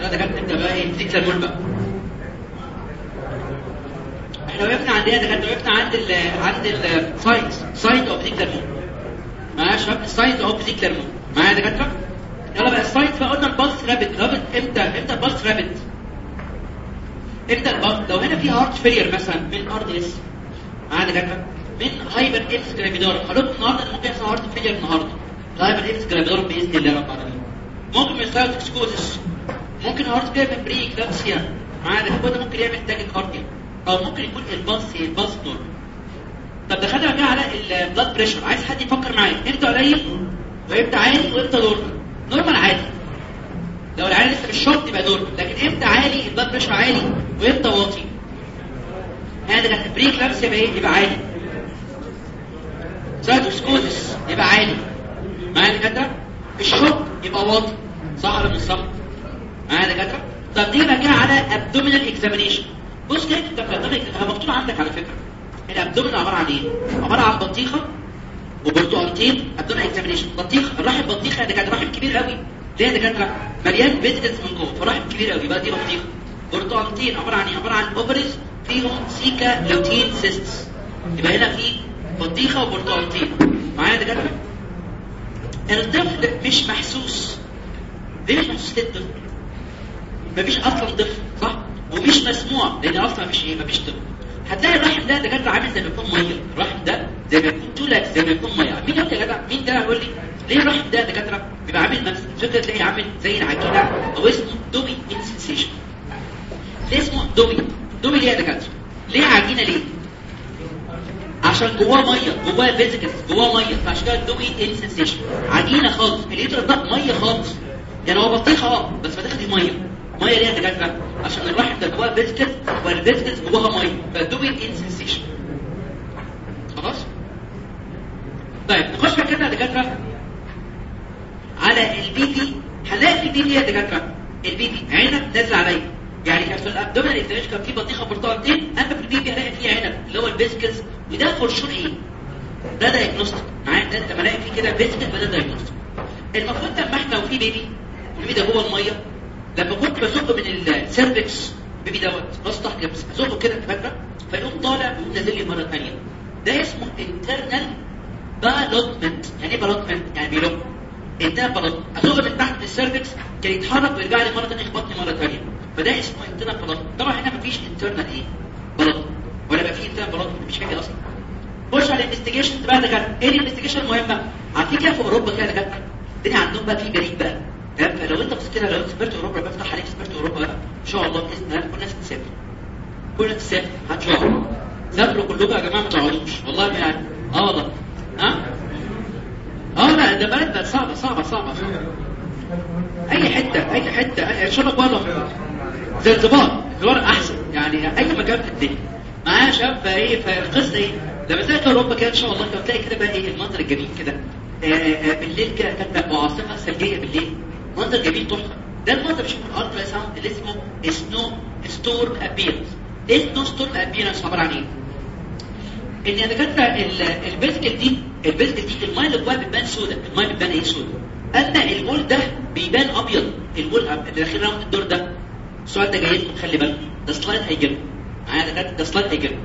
لا ده كانت نبدا بقى إيه ذكر دول بقى إحنا وقفنا عند إيه ده كانت وقفنا عند ال عند السايت سايت اوف ذكر معايا يا شباب السايت اوف ذكر معايا يا دكاتره يلا بقى السايت فقلنا البلس رابت رابت إمتى إمتى البلس رابت إمتى ال pulse لو هنا في heart failure مثلا من ال ARDS معايا يا دكاتره من hyperemesis gravidarum هقول لكم النهارده إن ممكن يحصل heart failure النهارده ال hyperemesis gravidarum باذن الله رب العالمين ممكن يحصل thyrotoxicosis ممكن heart failure من preeclampsia معانا كل ده ممكن يعمل tachycardia أو ممكن يكون ال pulse ال pulse normal طب دخلنا بقى على ال blood pressure عايز حد يفكر قليل وامتى عالي وامتى normal normal عادي لو العيال لسه مش شرط يبقى normal لكن إمتى عالي؟ ال blood pressure عالي وامتى واطي. هذا كان preeclampsia يبقى إيه؟ يبقى عالي. thyrotoxicosis يبقى عالي. معايا دكاترة؟ ال shock يبقى واطي. صح ولا مش صح؟ معايا دكاترة؟ طب دي بقى على abdominal examination بص كده أنت مكتوب عندك على فكرة. ال abdominal عبارة عن إيه؟ عبارة عن بطيخة وبرتقالتين abdominal examination بطيخه الرحم بطيخه دكاترة رحم كبير قوي. ليه يا دكاتره مليان vesicles من جوه. فرحم كبير قوي. يبقى دي بطيخه برتقالتين عبارة عن إيه؟ عبارة عن ovaries فيهم theca lutein cysts يبقى هنا في بطيخة وبرتقالتين معايا يا دكاترة؟ الطفل مش محسوس. ليه مش محسوس للطفل. مفيش أصلا طفل صح؟ ومش مسموع. لأن أصلا مفيش إيه؟ مفيش طفل. هتلاقي الرحم ده دكاتره عامل زي ما يكون مية. الرحم ده زي ما يكون تولك زي ما يكون مية. مين يا جدع مين ده يقول لي. ليه الرحم ده دكاتره بيبقى عامل نفس الفكرة تلاقي عامل زي العجينة أو اسمه doughy in sensation. ليه اسمه doughy doughy ليه يا دكاتره ليه عجينة ليه؟ عشان جواه مية جواه vesicles جواه مية. فعشان كده doughy in sensation. عجينة خالص. الليتر ده مية خالص. يعني هو بطيخة آه بس ما دي مية. ميه ليه يا دكاتره عشان الرحم ده جواه vesicles وال vesicles جواها ميه ف doughy in sensation خلاص؟ طيب نخش بقى كده دكاترة. على ال PV هنلاقي ال PV يا دكاترة. ال PV عنب نازل عليا. يعني كان في ال abdominal examination كان في بطيخة برتقالتين اما في ال PV هلاقي فيه عنب اللي هو ال vesicles وده for sure إيه؟ ده diagnostic معايا؟ ده أنت ما الاقي فيه كده vesicle فده diagnostic المفروض لما إحنا وفي baby ال baby ده جوه المية؟ لما كنت بزقه من ال cervix baby دوت بسطح كده بزقه كده فاكره فيقوم طالع ويقوم نازل لي مرة ثانية ده اسمه internal ballottement يعني إيه ballottement يعني بيلوك انتهى ballot ازقه من تحت ال cervix كان يتحرك ويرجع لي مرة ثانية يخبطني مرة ثانية فده اسمه internal ballot طبعا هنا مفيش internal إيه؟ ballot ولا بقى في internal ballot مش فاكر أصلا. خش على ال investigation بقى ده إيه ال investigation المهمة؟ عارفين كده في أوروبا كده كده الدنيا عندهم بقى في بريد بقى. تمام فلو انت بصيت كده لو سافرت أوروبا بفتح عليك سافرت أوروبا بقى إن شاء الله بإذن الله كل الناس تسافر كل الناس تسافر هتشوفوا سافروا كلكم يا جماعة ما تقعدوش والله يعني. آه والله. ها؟ آه لا ده بلد صعبة صعبة صعبة صعبة. أي حتة أي حتة أي شبك بره زنزبار زنزبار أحسن. يعني أي مكان في الدنيا. معايا شباب فايه فالقصة إيه؟ لما تلاقي أوروبا كده إن شاء الله كده تلاقي كده بقى إيه؟ المنظر الجميل كده. آه، آه، بالليل كده كانت وعاصفه ثلجيه بالليل. منظر جميل تحفه ده المنظر بشوف ال ultrasound اللي اسمه snow storm appearance إيه snow storm appearance عباره عن إيه؟ ان يا دكاتره ال vesicle دي ال vesicle دي المايه اللي جواها بتبان سودا المايه بتبان إيه سودا اما ال wall ده بيبان ابيض ال wall اللي داخل around الدور ده السؤال ده جاي لكم خلي بالك. ده slide هيجي. لكم معايا ده slide هيجي. لكم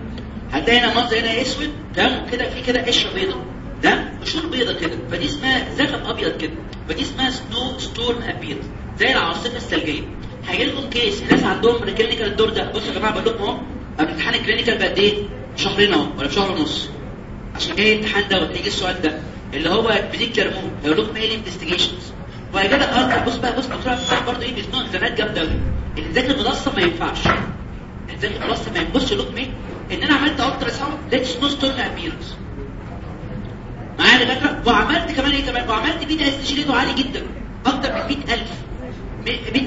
هتلاقي هنا منظر هنا أسود. تمام كده؟ في كده قشرة بيضاء ده قشور بيضاء كده؟ فدي اسمها زخم أبيض كده. فدي اسمها سنو ستورم ابيض زي العاصفة الثلجية. هيجي لكم كيس الناس عندهم كلينيكال الدور ده. بصوا يا جماعة بقول لكم أهو قبل امتحان الكلينيكال بقد إيه؟ شهرين أهو ولا بشهر ونص. عشان جاي الامتحان ده وتيجي السؤال ده. اللي هو بليك مو هيقول لكم إيه الانفستيجيشنز وبعد كده ارجع بص بقى بص دكتور عبد برضه إيه؟ بيزنوا الزنات جامدة قوي اللي ذاكر ملخص ما ينفعش. اللي ذاكر ملخص ما ينفعش لكم إيه؟ إن أنا عملت ultrasound لقيت snow storm appearance معايا دكاتره وعملت كمان إيه كمان؟ وعملت beta hCG عالي جدا. أكتر من 100000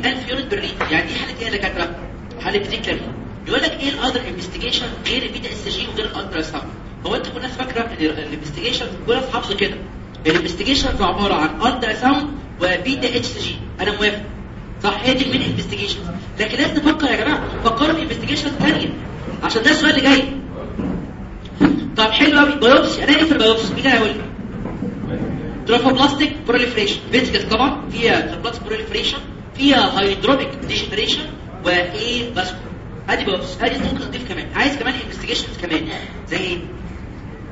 100000 unit per liter يعني دي حالة إيه يا دكاترة؟ حالة vesicular يقول لك إيه ال other investigation غير ال beta hCG وغير ultrasound هو أنت الناس فاكرة إن ال investigation كل الناس حافظه كده. ال investigation عبارة عن ultrasound و beta hCG أنا موافق. صح؟ هي دي ال main investigation لكن لازم نفكر يا جماعة. فكروا في investigation ثانية عشان ده السؤال اللي جاي. طب حلو قوي biopsy أنا إيه في ال biopsy مين هيقول لي trophoblastic proliferation vesicle طبعا فيها trophoblastic proliferation فيها hydropic degeneration وايه avascular ادي biopsy ادي ممكن نضيف كمان عايز كمان investigations كمان زي إيه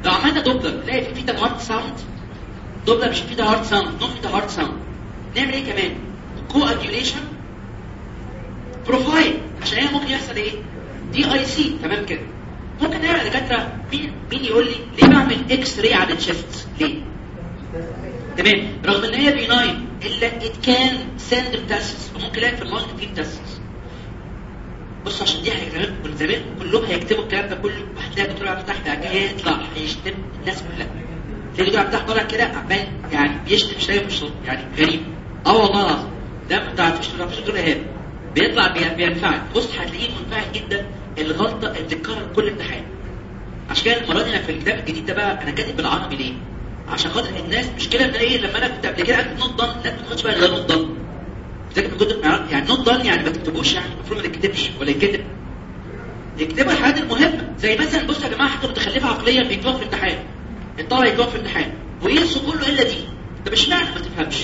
لو عملنا دوبلر تلاقي في fetal heart sound دوبلر مش fetal heart sound no fetal heart sound نعمل إيه كمان coagulation profile عشان هنا ممكن يحصل إيه DIC تمام كده ممكن نعمل دكاترة. مين مين يقول لي ليه بعمل x-ray على ال chest ليه؟ تمام. رغم إن هي benign إلا it can send metastasis وممكن الاقي في ال lung metastasis بص عشان دي حاجة من زمان كلهم هيكتبوا الكلام ده كله. وهتلاقي الدكتور عبد الفتاح هيطلع هيشتم الناس كلها. تلاقي الدكتور عبد الفتاح طالع كده عمال يعني بيشتم شايف مش يعني غريب. آه والله العظيم. ده ما تعرفش تعرفش دكتور ايهاب بيطلع بي- بينفعل. بص هتلاقيه منفعل جدا. الغلطه اللي بتتكرر كل امتحان. عشان كده المرة دي أنا في الكتاب الجديد ده بقى أنا كاتب بالعربي ليه؟ عشان خاطر الناس مشكلة إن إيه لما أنا كنت قبل كده اكتب not done لا ما تاخدش بالك غير not done من كتب يعني not done يعني ما تكتبوش يعني المفروض ما تكتبش ولا يتكتب. يكتبوا الحاجات المهمة زي مثلا بصوا يا جماعة حاجة متخلفة عقليا بيكتبوها في الامتحان الطلبه يكتبوها في الامتحان وينسوا كله إلا دي. طب اشمعنى ما تفهمش؟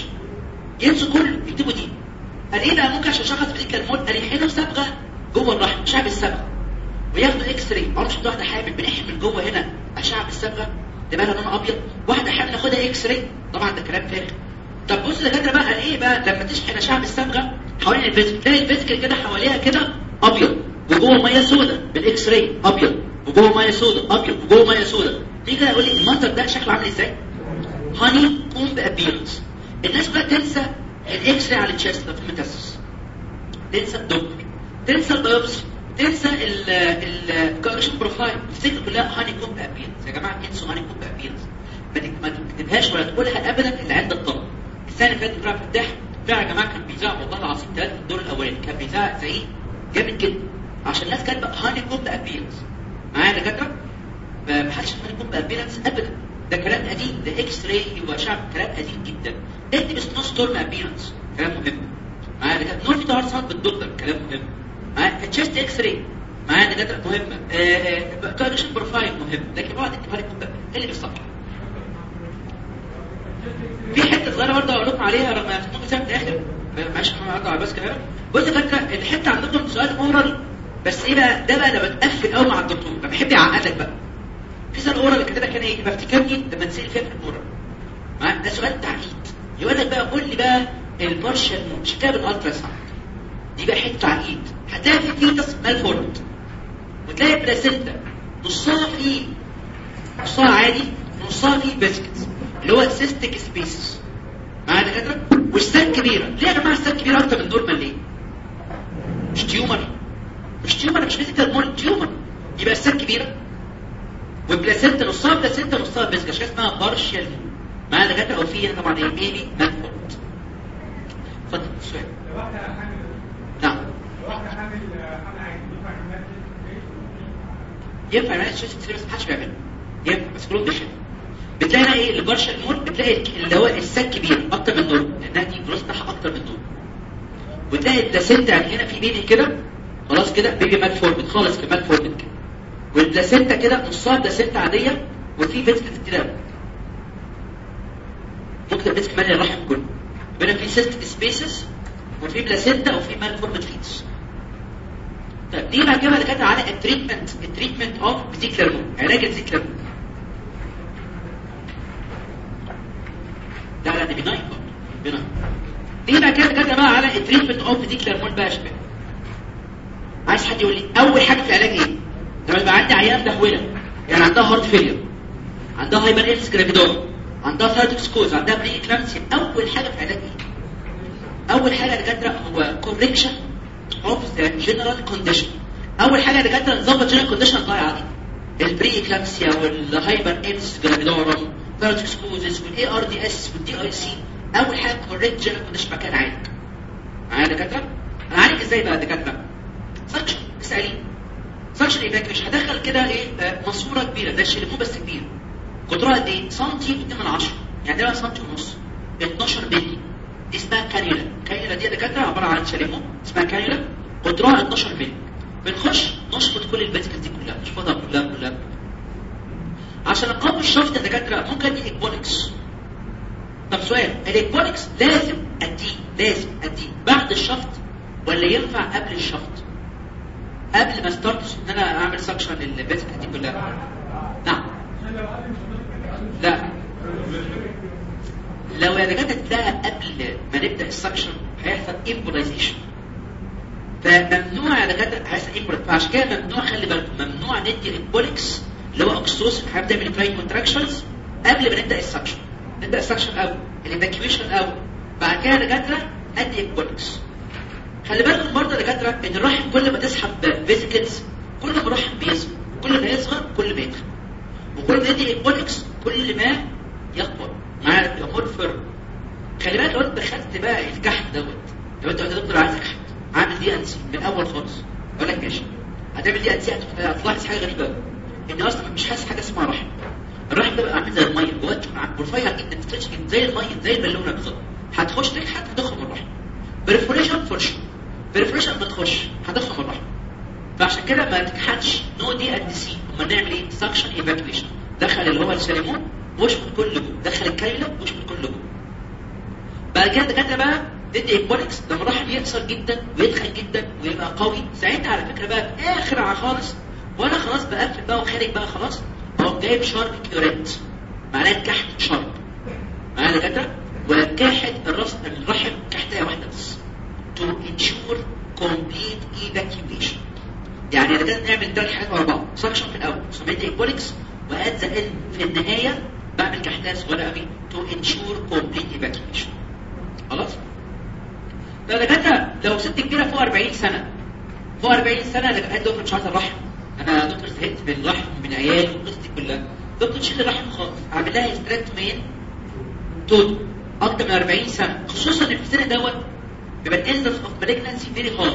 ينسوا كله يكتبوا دي. قال إيه بقى؟ ممكن عشان شخص مود قال يحطوا صبغه جوه الرحم اشعه بالصبغه وياخدوا x-ray معرفش واحدة حامل. بنحمل جوه هنا اشعه بالصبغه تبقى لها لون أبيض. واحدة حامل ناخدها x-ray طبعا ده كلام فارغ. طب بص يا دكاترة بقى إيه بقى لما تتحقن اشعه بالصبغه حوالين ال vesicle تلاقي ال vesicle كده حواليها كده أبيض. وجوه مية سوداء بال x-ray أبيض. وجوه مية سوداء أبيض. وجوه مية سوداء تيجي كده يقول لي المنظر ده شكله عامل إزاي؟ honeycomb appearance الناس كلها تنسى ال x-ray على ال chest في تنسى الدكتور. تنسى ال biopsy. تنسى ال coagulation profile تفتكر كلها honeycomb appearance يا جماعة انسوا honeycomb appearance ما تك- ما تكتبهاش ولا تقولها ابدا إلا عند الطلب. السنة اللي فاتت دكتور فتاح بتاع يا جماعة كان بيذاع والله العظيم ثلاثة في الدور الأولاني. كان بيذاع زي جامد جدا. عشان الناس كاتبه honeycomb appearance معايا يا دكاترة؟ ما حدش honeycomb appearance ابدا. ده كلام قديم ده x-ray واشعه كلام قديم جدا. اكتب snow storm appearance كلام مهم. معايا دكاترة؟ no fetal heart sound بال Doppler كلام مهم. معايا chest x-ray معايا دكاتره مهمه coagulation profile مهم. لكن بعد اكتبها لكم بقى اللي بالصفحه في حتة صغيرة برضه أقول لكم عليها رغم ان سنه الآخر. معلش أنا هقطع بس كده. بص يا فاكره الحتة عندكم سؤال اورال بس إيه بقى ده بقى أنا بتقفل قوي مع الدكتور. بحب يعقدك بقى. في سؤال اورال كده كان إيه؟ بفتكرني لما تسأل فيها في الاورال ده سؤال تعقيد. يقول لك بقى قول لي بقى البارشال مش كتاب الالترا ساوند دي بقى حتة تعقيد هتلاقي في فيتس مالفورد وتلاقي بلاسينتا نصها فيه نصها عادي نصها فيه بسكتس اللي هو سيستيك سبيسز معايا دكاترة؟ والسال كبيرة. ليه يا جماعة السال كبيرة أكتر من نورمال ليه؟ مش تيومر مش تيومر مش فيزيكال مول تيومر يبقى السال كبيرة. والبلاسينتا نصها بلاسينتا نصها بسكت عشان اسمها بارشال معايا دكاترة؟ أو في هنا طبعا إيه؟ ميبي مالفورد اتفضل السؤال لو واحدة حامل نعم لو واحدة حامل حامل عادي ينفع كمان ينفع يعمل chest series محدش بيعمله. ينفع بس كلهم بيشيل بتلاقي بقى إيه ال partial mole بتلاقي اللي هو ال sac كبير أكتر من دول. لانها دي gross بتاعها أكتر من دول. وتلاقي ال placenta هنا في baby كده خلاص كده baby malformed خالص كمان formed كده. وال placenta كده نصها placenta عادية وفي vesicles كتير قوي ممكن ال vesicles مالي الرحم كله. يبقى في cystic spaces وفي placenta وفي malformed fetus طيب دي بقى كده كانت على ال treatment ال treatment of vesicular mole علاج الزيكلرمون لا لا دي benign benign دي بقى كده كده بقى على التريتمنت اوف vesicular mole بقى يا شباب. عايز حد يقول لي أول حاجة في العلاج إيه؟ لما يبقى عندي عيان دهوله يعني عندها heart failure عندها hyperemesis gravidarum عندها thyrotoxicosis عندها pre-eclampsia أول حاجة في العلاج إيه؟ أول حاجة دكاترة هو correction of the general condition أول حاجة دكاتره نظبط general condition الضايعه دي ال pre-eclampsia وال hyperemesis gravidarum thyrotoxicosis وال ARDS وال DIC أول حاجة correct general condition مكان عالج معايا يا دكاتره اعالج إزاي بقى دكاتره suction اسالين suction هدخل كده إيه؟ آه، ماسورة كبيرة. ده الشليمو بس كبير. قطرها قد إيه؟ سنتي و2 من 10 يعني ده سنتي ونص. 12 مللي. اسمها cannula cannula دي دكاترة عبارة عن شليمو اسمها كانيولا قطرها 12 مللي بنخش نشفط كل ال vesicles دي كلها نشفطها كلها كلها. عشان أقوي الشفط يا دكاترة ممكن أدي ecbolics طب سؤال ال ecbolics لازم أديه لازم أديه. بعد الشفط ولا ينفع قبل الشفط قبل ما start إن أنا أعمل suction لل vesicles دي كلها. نعم. لا. لو دكاتره ده قبل ما نبدأ ال suction هيحصل embolization فممنوع دكاتره هيحصل embolic فعشان كده ممنوع خلي بالكم ممنوع ندي ال ecbolics اللي هو اوكسوس حاجة بتعمل فلاي contractions قبل ما نبدأ ال suction نبدأ ال suction الأول ال evacuation الأول. بعد كده دكاترة أدي ecbolics خلي بالكم برضه يا دكاترة إن الرحم كل ما تسحب vesicles كل ما الرحم بيصغر كل ما يصغر كل ما يدخل وكل ما يدي ecbolics كل ما يكبر. يبقى more firm خلي بالك لو انت دخلت بقى الكحت دوت لو انت يا دكتور عايز كحت عامل D and C من الأول خالص. أقول لك ماشي هتعمل D and C هتلاحظ حاجة غريبة إن أصلا مش حاسس حاجة اسمها رحم الرحم ده بقى عامل زي المية جواك رفيع جدا جدا زي المية زي البالونه بالظبط. هتخش تكحت هتخرم الرحم perforation فرش perforation ما تخش هتخرم الرحم فعشان كده ما تكحتش no D and C أمال نعمل إيه؟ suction evacuation دخل اللي هو الشليمو واشفط كل جوه دخل واشفط كل جوه بعد كده دكاتره بقى تدي ecbolics لما الرحم يصغر جدا ويدخل جدا ويبقى قوي. ساعتها على فكرة بقى في اخر خالص. وأنا خلاص بقفل بقى وخارج بقى خلاص. أقوم جايب sharp curette. معناه كحت sharp. معايا دكاترة؟ وكاحت الراس الرحم كحتايه واحدة بس. To ensure complete evacuation. يعني أنا كده نعمل ثلاث حاجات ورا بعض. suction في الأول. سميت ذا اند في النهاية بعمل كحتايه صغيره قوي to ensure complete evacuation. خلاص؟ دكاتره لو ست كبيرة فوق 40 سنة فوق 40 سنة أنا قاعد دكتور مش عارف الرحم. أنا دكتور زهقت من الرحم من عيالي والقصة دي كلها. دكتور شيل الرحم خالص. اعمل لها hysterectomy in toto أكتر من 40 سنة. خصوصا في السن دوت بيبقى ال incidence of malignancy very high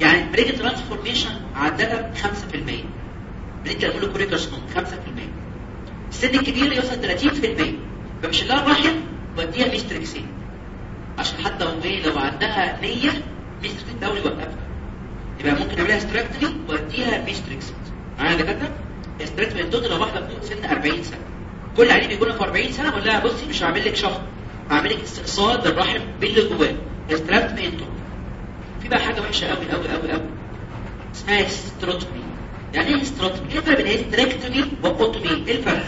يعني malignant transformation عادة 5% بريد تعملوا choriocarcinoma 5% السن الكبير يوصل 30% فشيل لها الرحم وديها ميستريكسين عشان حتى لو لو عندها نية ميستريكسين دولي يوقفها. يبقى ممكن نعملها استراكتومي واديها ميستريكسين معايا دكاترة؟ استراكتومي الدود لو واحدة فوق سن 40 سنة. كل عيني بيقولوا في 40 سنة أقول لها بصي مش هعمل لك شهر. هعمل لك استئصال للرحم باللي جواه. استراكتومي انتو في بقى حاجة وحشة قوي قوي قوي قوي اسمها استروتومي يعني إيه استروتومي إيه الفرق بين استراكتومي واوتومي إيه الفرق؟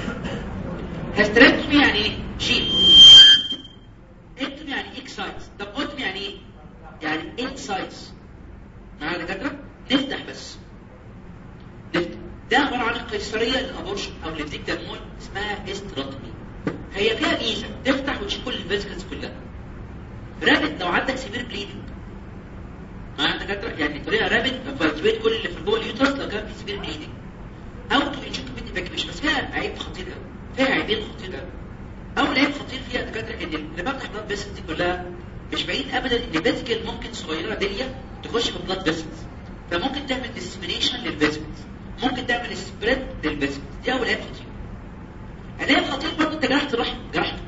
hysterectomy يعني إيه؟ شيل ectomy يعني excise. طب otomy يعني إيه؟ يعني incise معايا دكاترة؟ نفتح بس. نفتح. ده عبارة عن قيصرية لل abortion أو لل vesicular mole اسمها hysterotomy هي فيها ميزة. تفتح وتشيل كل ال vesicles كلها. rapid لو عندك severe bleeding. معايا دكاتره يعني طريقه rapid evacuate كل اللي في جوه ال uterus لو كان في severe bleeding أو to ensure complete evacuation بس فيها عيب خطير قوي فيها عيبين خطير قوي اول عيب خطير فيها دكاتره إن اللي بفتح blood vessels دي كلها مش بعيد ابدا إن vesicle ممكن صغيرة دي تخش في blood vessels فممكن تعمل dissemination لل vesicles ممكن تعمل spread لل vesicles دي أول عيب خطير. العيب خطير برضه أنت جرحت الرحم. جرحته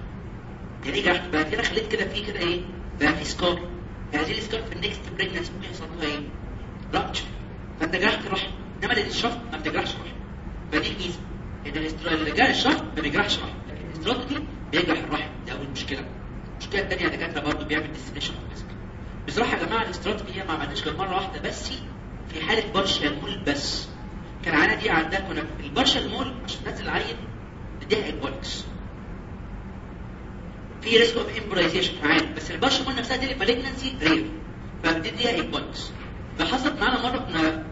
يعني إيه جرحت؟ بقى كده خليت كده في كده إيه؟ بقى في scar هذه ال scar في ال next pregnancy ممكن يحصل لها إيه؟ رابتشر فانت جرحت الرحم إنما الشفط ما بتجرحش الرحم فدي الميزه ان اللي جرح الشفط ما بيجرحش الرحم لكن الاستراتيجي بيجرح الرحم دي أول مشكلة. المشكلة الثانية دكاتره برضه بيعمل ديستنيشن بصراحة يا جماعة الاستراتيجي ما عملناش غير مرة واحدة بس. في حالة برشا مول بس. كان عندنا دي عندها كنا البرشا المول عشان تنزل العين نديها ايكوالكس في ريسك اوف امبرايزيشن عادي بس البرشا مول نفسها دي مالجنسي رير فبتديها ايكوالكس فحصلت معانا مرة كنا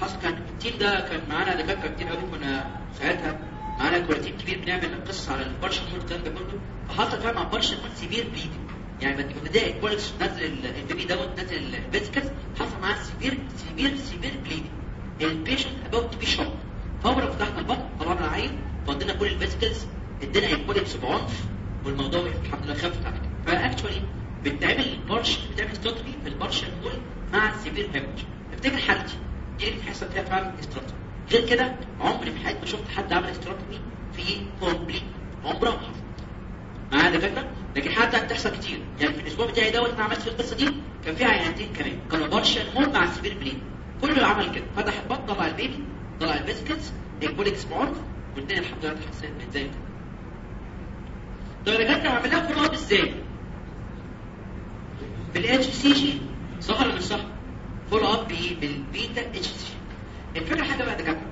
حصل كان التيم ده كان معانا دكاترة كتير قوي كنا ساعتها معانا كورتيم كبير بنعمل قصة على البرشا مول ده كله. فحصل فعلا مع البرشا مول سيفير بليدنج يعني بدي بدي ايكوالكس نزل البيبي دوت نزل الفيزيكالز حصل معاه سيفير سيفير سيفير بليدنج البيشنت اباوت تو بي شوك فورا فتحنا البطن طلعنا العين فضينا كل الفيزيكالز ادينا ايكوالكس بعنف والموضوع الحمد على كده فاكشولي بتعمل البرش بتعمل ستوتري في البرش المول مع السيفير هيمج افتكر حالتي. دي اللي بتحصل فيها؟ فعلا استراتيجي غير كده عمري في حياتي ما شفت حد عمل استراتيجي في كومبليت عمرها ما حصلت معايا فكرة؟ لكن حتى بتحصل كتير. يعني في الأسبوع بتاعي دوت أنا عملت في القصة دي كان في عيانتين كمان. كانوا برش المول مع السيفير بليد كله عمل كده. فتح البطن طلع البيبي طلع الفيزيكلز ايكوليكس بعنف والدنيا الحمد لله اتحسنت. زي كده لها فولو اب إزاي؟ بالاتش سي جي صح ولا مش صح؟ فولو اب بايه؟ بالبيتا اتش سي جي الفكرة حاجة بقى دكاتره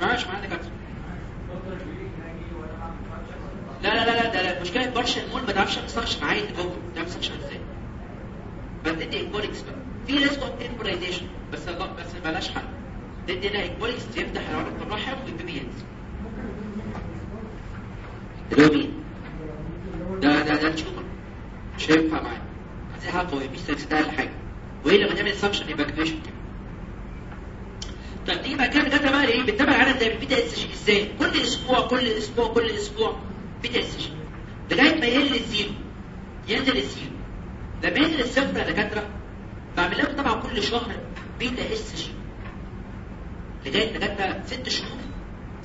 معاش معايا دكاترة لا لا لا لا ده مشكلة برشا المول ما تعرفش تسكشن عادي جوه تعمل سكشن إزاي؟ بدي ايكوليكس بقى في ريسك اوف امبولايزيشن بس بس بلاش حل لأن هنا الكويس يفتح العروق الرحم والبيبي ينزل مين؟ ده ده ده تشوفر مش هينفع معايا عايزين حاجة قويه مش تستاهل حاجة وايه لما تعمل سكشن ايفاكويشن كده طب دي كده كده بقى إيه؟ بتتابع العالم ده إس جي إزاي؟ كل أسبوع كل أسبوع كل أسبوع. إس جي لغاية ما يقل الزيرو. ينزل الزيرو. لما ينزل الصفر يا دكاترة بعمل لهم طبعا كل شهر بيتا إس جي لغاية لغايه ست شهور.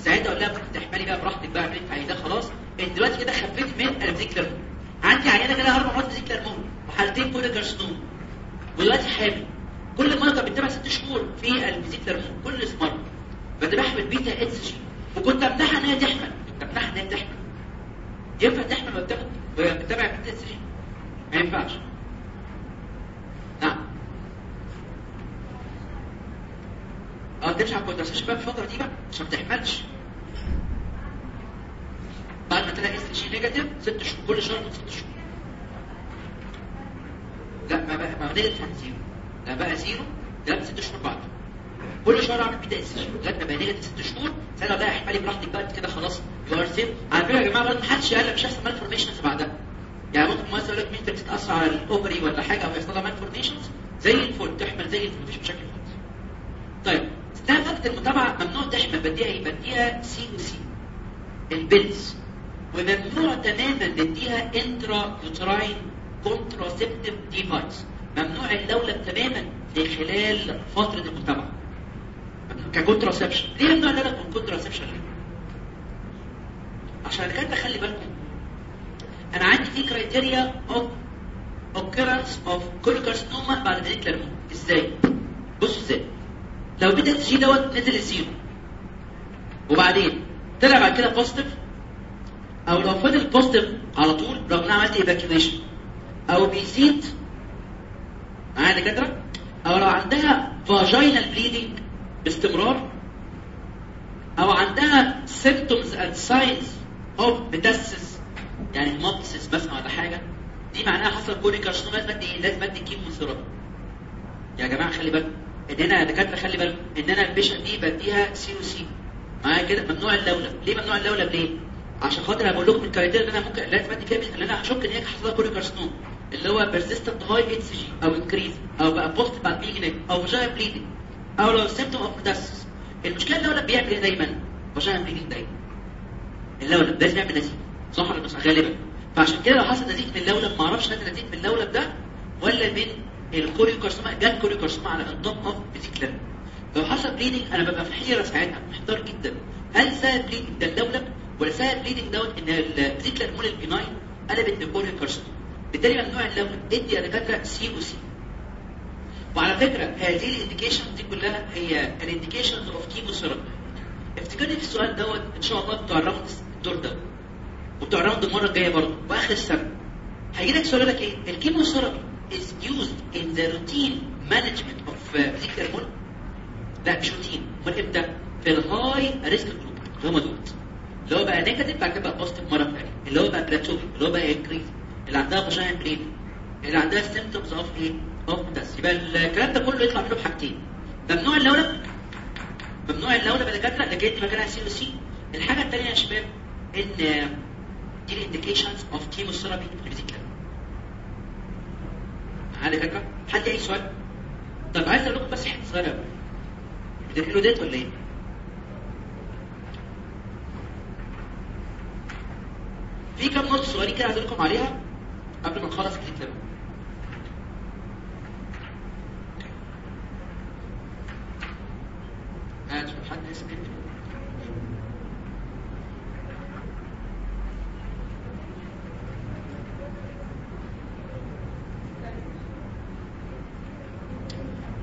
ساعتها أقول لها ممكن تحملي بقى براحتك بقى اعملي عايزاه خلاص انت دلوقتي كده خفيت من الفيزيكلر عندي عيانه كده مرات فيزيكلر مون وحالتين كل كارسنوم ودلوقتي حامل. كل مرة كانت بتتابع ست شهور في الفيزيكلر مون كل مرة. فده بحمل بيتا اتش وكنت امنحها إن هي تحمل. كنت امنحها إن هي تحمل. ينفع تحمل ولا تاخد وهي بتتابع بيتا اتش ما ينفعش نعم آه تمشي على الكونترسيشن بقى في الفترة دي بقى عشان ما تحملش. بعد ما تلاقي اس جي نيجاتيف ست شهور كل شهر ست شهور. لا ما بقى ما عن زيرو. لا بقى زيرو ده ست شهور بعد. كل شهر أعمل بيتا اس جي. لغايه ما بقى نيجاتيف ست شهور. سنه بقى احملي براحتك بقى كده خلاص. you are safe على فكرة يا جماعة برضه محدش قال مش هيحصل malformations بعدها. يعني ممكن مثلا يقول لك مين تتأثر على ال ovary ولا حاجة أو يحصل لها malformations زي الفل تحمل زي الفل مفيش مشاكل خالص. طيب استنى وقت المتابعه ممنوع تحمل بديها إيه؟ بديها COC ال pills. وممنوع تماما نديها intrauterine contraceptive device ممنوع اللولب تماما خلال فترة المتابعة. ك contraception ليه ممنوع اللولب من contraception؟ عشان كده خلي بالكم. أنا عندي في criteria of occurrence of choriocarcinoma بعد ذلك إزاي؟ بصوا إزاي. لو بدا HCG دوت نزل ال zero وبعدين طلع بعد كده positive أو لو فضل positive على طول رغم إن أنا عملت evacuation أو بيزيد معايا دكاترة. أو لو عندها vaginal bleeding باستمرار. أو عندها symptoms and signs of metastasis. يعني hematemesis مثلا ولا حاجة. دي معناها حصل choriocarcinoma لازم ادي لازم أدي chemotherapy يا جماعة خلي بالكم. ان أنا يا دكاتره خلي بالكم ان أنا ال patient دي بديها COC معايا كده؟ ممنوع اللولب. ليه ممنوع اللولب؟ ليه؟ عشان خاطر بقول لكم الكرايتيريا اللي أنا ممكن لازم ادي فيها اللي أنا هشك إن هي حصل لها كوليكارسنوما اللي هو persistent high اتش جي أو انكريز أو بقى بوست بعد بيجنت أو فاجينا بليدنج أو لو symptom اوف ميتاسيس المشكلة اللولب بيعمل إيه دايما؟ فاجينا بليدنج دايما. اللولب لازم يعمل نزيف صح ولا مش؟ غالبا. فعشان كده لو حصل نزيف من اللولب ما أعرفش نزل نزيف من اللولب ده ولا من الكوريوكارسوما جت كوريوكارسوما على اوف فيزيكلر لو حصل بليدنج أنا ببقى في الحيرة ساعتها محتار جدا. هل سبب bleeding ده اللولب ولا سبب bleeding دوت إن ال vesicular mole ال benign قلبت ل choriocarcinoma بالتالي ممنوع اللولب ادي يا دكاتره COC وعلى فكرة هذه ال indication دي كلها هي ال indications of chemotherapy افتكرني في السؤال دوت إن شاء الله بتوع ال round الدور ده. وبتوع ال round المرة الجاية برضه وآخر السنة هيجي لك سؤال لك إيه؟ ال chemotherapy is used in the routine management of vesicular mole لا مش روتين امال إمتى في ال high risk group اللي هم دول اللي هو بقى negative بعد كده بقى positive مره ثانية اللي هو بقى بلاتوبي اللي هو بقى increase اللي عندها vaginal bleeding اللي عندها symptoms of إيه of بس يبقى الكلام ده كله يطلع منه بحاجتين ممنوع اللولب ممنوع اللولب الدكاتره لكن دي مكانها COC الحاجة الثانية يا شباب ان دي ال indications of chemotherapy vesicular معايا دكاتره حد اي سؤال؟ طب عايز أقول بس حتة صغيرة. بتنقلوا ديت ولا إيه؟ في كام نقطة صغيرين كده عايز لكم عليها قبل ما نخلص الكتاب. شوف حد اسمه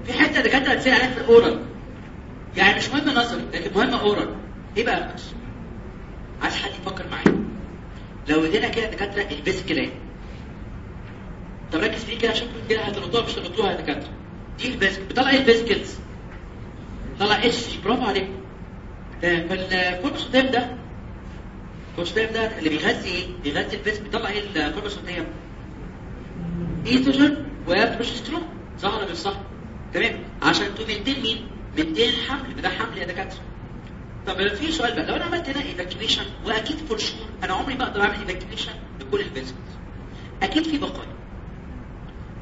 في حتة دكاتره هتسال عليها في ال oral. يعني مش مهم نظري لكن مهم oral. إيه بقى النقص عايز حد يفكر معايا. لو ادينا كده دكاترة ال vesicle ات طب ركز فيه كده عشان كده هتردوها مش تردوها يا دكاترة. دي ال vesicles بتطلع إيه ال vesicles طلع HCG برافو عليكم فالكوربوسوتيم ده. الكوربوسوتيم ده اللي بيغذي إيه؟ بيغذي ال vesicles بيطلع إيه ال corpus luteum estrogen و progesterone صح ولا مش صح تمام؟ عشان ت maintain مين maintain حمل ده حمل يا دكاترة. طب في سؤال بقى لو أنا عملت هنا evacuation وأكيد for sure أنا عمري ما أقدر أعمل evacuation لكل ال vesicles أكيد في بقايا.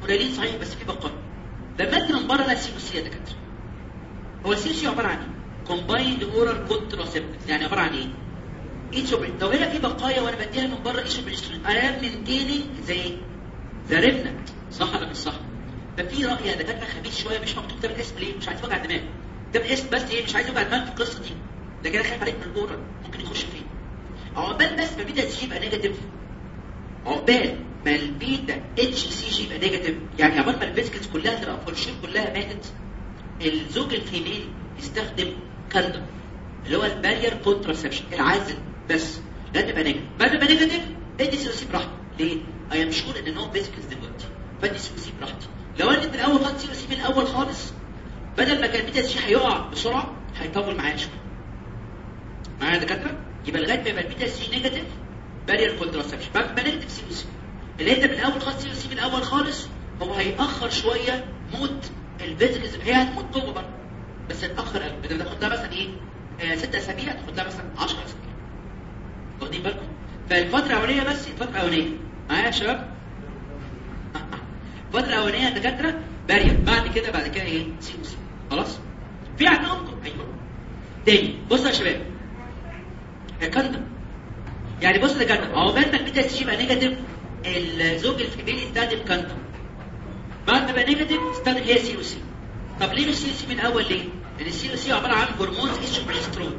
قليلين صحيح بس في بقايا. لما ادي من بره لا سي سي يا دكاترة. هو ال COC عبارة عن إيه؟ combined oral contraceptive يعني عبارة عن إيه؟ ايتشوبرين لو هنا في بقايا وأنا بديها من بره ايتشوبرين أنا maintaining the remnant صح ولا مش صح؟ ففي رأي يا دكاترة خبيث شوية مش مكتوب ده الاسم ليه؟ مش عايز وجع دماغ. ده الاسم بس إيه؟ مش عايز وجع دماغ في القصة دي. ده كده خايف عليك من ال oral ممكن يخش فيه. عقبال بس ما beta HCG يبقى negative. عقبال ما ال beta HCG يبقى negative. يعني عقبال ما ال vesicles كلها تبقى for sure كلها ماتت الزوج ال female يستخدم condom اللي هو ال barrier contraception العازل بس. ده تبقى negative. بعد ما negative ادي COC براحتك ليه؟ I am sure إن no vesicles دلوقتي. فادي COC براحتي لو أنا من الأول خدت COC من الأول خالص بدل ما كان beta HCG هيقع بسرعة هيطول معايا شوية. معايا يا دكاترة؟ يبقى لغاية ما يبقى ال beta HCG negative barrier contraception ما negative COC اللي انت من الأول خالص COC من الأول خالص هو هيأخر شوية موت ال vesicles هي هتموت جوه برضه بس اتأخر قوي بدل تاخد لها مثلا إيه؟ آه ست أسابيع تاخد لها مثلا 10 أسابيع. واخدين بالكم؟ فالفترة الأولانية بس الفترة الأولانية. معايا يا شباب؟ الفترة الاولانيه يا دكاتره barrier بعد كده بعد كده إيه؟ COC خلاص؟ في عندهم أيوه. تاني. بصوا يا شباب. condom يعني بص condom عقبال ما ال beta HCG يبقى negative. الزوج ال female يستخدم condom بعد ما يبقى negative استخدم هي COC طب ليه مش COC من الأول ليه؟ لأن ال COC عبارة عن هرمون اسمه بريسترون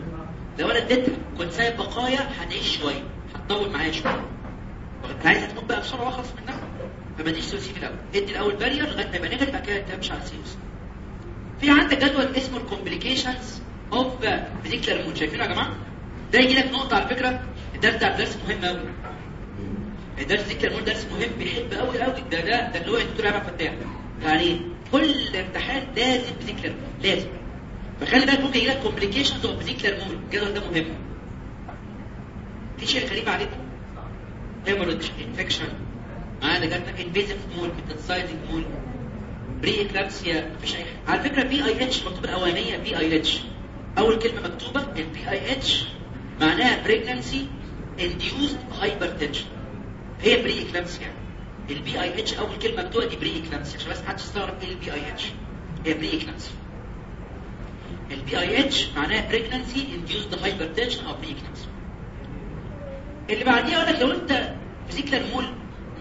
لو أنا اديتها كنت سايب بقايا هتعيش شوية. هتطول معايا شوية. أنت عايز تموت بقى بسرعة واخلص منها؟ COC في الأول. ادي الأول barrier لغاية ما يبقى negative بعد كده تمشي على COC في عندك جدول اسمه ال complications of vesicular mole شايفينه يا جماعة؟ ده يجي لك نقطة على فكرة. الدرس ده درس مهم قوي الدرس vesicular mole درس مهم بيحب قوي قوي ده ده ده اللي هو الدكتور عماد فتاح. يعني كل امتحان لازم vesicular mole لازم. فخلي بالك ممكن يجي لك complications of vesicular mole الجدول ده مهم. في شيء غريب عليكم؟ hemorrhage infection معانا جاتك invasive mole metastasizing mole preeclampsia مفيش أي حاجة. على فكرة PIH مكتوبة الأولانية PIH أول كلمة مكتوبة ال PIH معناها pregnancy induced hypertension هي preeclampsia ال PIH أول كلمة مكتوبة دي preeclampsia عشان بس محدش يستغرب إيه ال PIH هي preeclampsia ال PIH معناها pregnancy induced hypertension أو preeclampsia اللي بعديها أقول لك لو أنت vesicular mole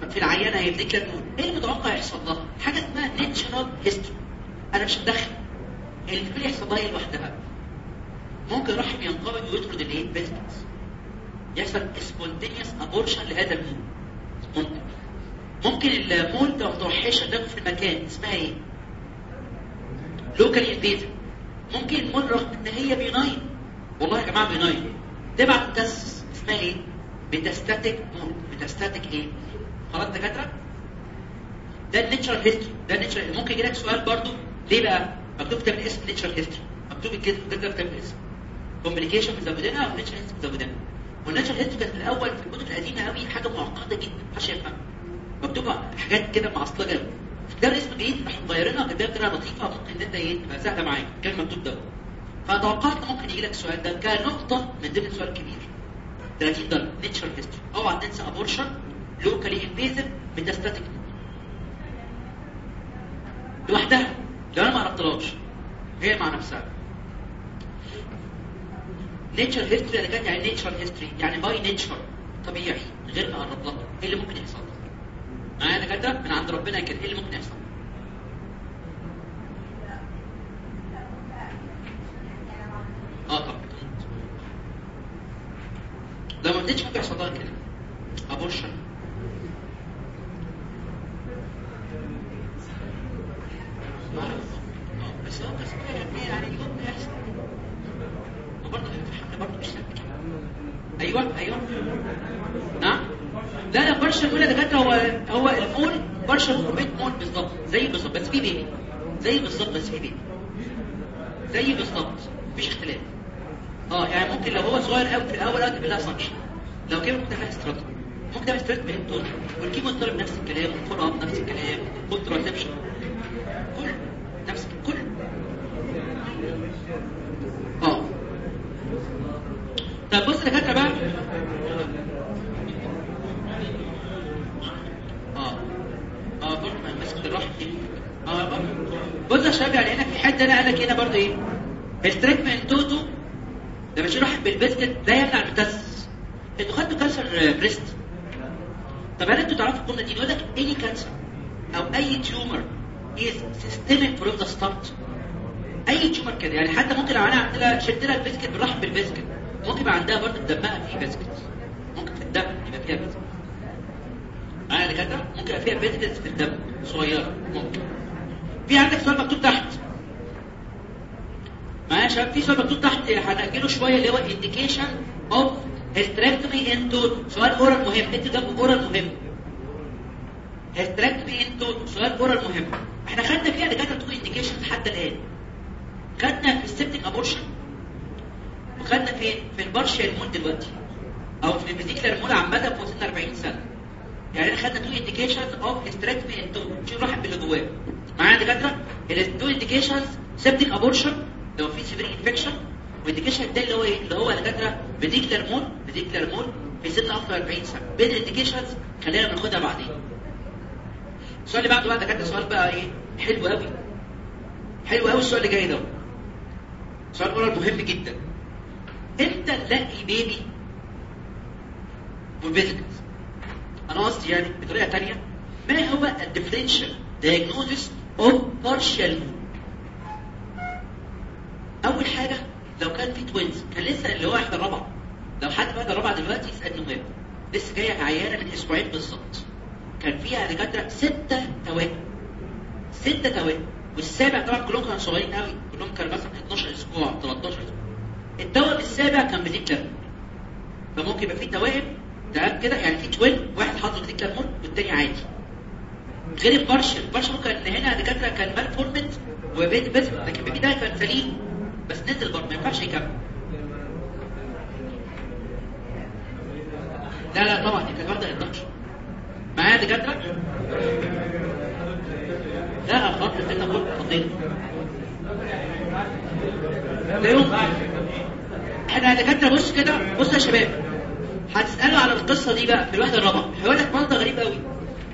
في العيانه هي vesicular mole إيه المتوقع يحصل لها حاجة اسمها natural history أنا مش مدخل اللي يحصل لها إيه لوحدها. ممكن الرحم ينقبض ويطرد الايه vesicles يحصل spontaneous abortion لهذا المول ممكن. ممكن المول تبقى متوحشه دم في المكان. اسمها إيه؟ local invasion ممكن المول رغم إن هي benign والله يا جماعة benign تبعت mets اسمها إيه؟ metastatic mole metastatic إيه؟ خلاص دكاترة؟ ده ال natural history ده ال natural ممكن يجي لك سؤال برضو. ليه بقى؟ مكتوب كتاب الاسم natural history مكتوب كده كده كتاب الاسم complication مزودينها و natural history مزودينها وال natural history كانت في الأول في الكتب القديمة قوي حاجة معقدة جدا محدش يفهمها مكتوبة حاجات كده معصلجه في كتاب الاسم الجديد راح مغيرينها كتاب كده لطيفة. ممكن إن أنت إيه؟ تبقى سهلة معاك. كان مكتوب ده. فتوقعت ممكن يجي لك السؤال ده. كنقطة من ضمن سؤال كبير. 30 درجه natural history أوعى تنسى abortion locally invasive metastatic لوحدها. لو أنا ما عرفتلهاش. هي مع نفسها. natural history أنا كانت يعني natural history يعني by nature طبيعي. غير ما اقرب لها. إيه اللي ممكن يحصل؟ معايا أنا كده من عند ربنا كده. إيه اللي ممكن يحصل؟ آه طبعا. لو ما اديتش ممكن يحصل لها كده. ابورشن بس بس يعني يوم يحصل وبرضه الحمل برضه مش أيوه أيوه. نعم لا لا برشا ده كانت هو هو المول برشا فورميت مول بالظبط زي بالظبط بس في بيبي زي بالظبط بس في بيبي زي بالظبط مفيش اختلاف. آه يعني ممكن لو هو صغير قوي في الأول تبقى لها suction لو كبر ممكن تعمل hysterectomy ممكن تعمل hysterectomy بالهيبتون وال chemotherapy نفس الكلام up نفس الكلام contraception كل نفس آه طب بص دكاترة بقى. آه. آه برضه آه برضه بص يا شباب يعني هنا في حد أنا قال لك هنا برضه إيه؟ ال treatment in toto لما يشيل واحد بال vesicles ده يمنع ال metastasis أنتوا خدتوا cancer breast؟ طب هل أنتوا تعرفوا الجملة دي؟ يقول لك اي cancer أو أي tumor is systemic from the start. أي tumor كده. يعني حتى ممكن لو أنا عندها شلت لها ال vesicles بالراحه بال vesicles ممكن يبقى عندها برضه دمها فيه vesicles ممكن في الدم يبقى فيها vesicles أنا دكاترة ممكن يبقى فيها vesicles في الدم صغيرة ممكن. في عندك سؤال مكتوب تحت. معايا يا شباب؟ في سؤال مكتوب تحت هنأجله شوية اللي هو indication of hysterectomy in toto سؤال oral مهم. انت ده oral مهم. hysterectomy in toto سؤال oral مهم. إحنا خدنا فيها دكاترة two indication حتى الآن. خدنا في ال septic abortion وخدنا فين في ال partial mole دلوقتي. أو في ال vesicular mole عامة سن 40 سنة. يعني إحنا خدنا two indications of hysterectomy in toto شوف راح باللي جواه. معانا دكاترة؟ ال two indications septic abortion لو في severe infection وال indication التاني اللي هو إيه؟ اللي هو دكاترة vesicular mole vesicular mole في سن أكثر من 40 سنة. بين ال indications خلينا بناخدها بعدين. السؤال اللي بعده بقى دكاترة سؤال بقى إيه؟ حلو قوي حلو قوي السؤال اللي جاي ده. سؤال مهم جدا. إمتى نلاقي baby و vesicles أنا قصدي يعني بطريقة تانية ما هو ال differential diagnosis of partial أول حاجة لو كان في twins كان لسه اللي هو واحدة الرابعه لو حد واحدة الرابعه دلوقتي يسالني مهم لسه جاية عيانه من أسبوعين بالظبط. كان فيها دكاترة ستة توائم. ستة توائم. والسابع طبعا كلهم كانوا صغيرين قوي. كلهم كانوا مثلا 12 أسبوع 13 أسبوع. التوأم السابع كان vesicular فممكن يبقى في توائم تمام كده؟ يعني في twin واحد حاطط vesicular mole والتاني عادي. غير ال partial ال partial ممكن هنا دكاترة كان malformed baby بس لكن ال baby ده كان سليم بس نزل برضه ما ينفعش يكمل. لا لا طبعا دي كانت واخده الضغط معايا دكاترة؟ لا خط الفتة كله خطين لا يمكن إحنا دكاترة بص كده بص يا شباب. هتسألوا على القصة دي بقى في الواحده الرابعه هيقول لك منظر غريب قوي.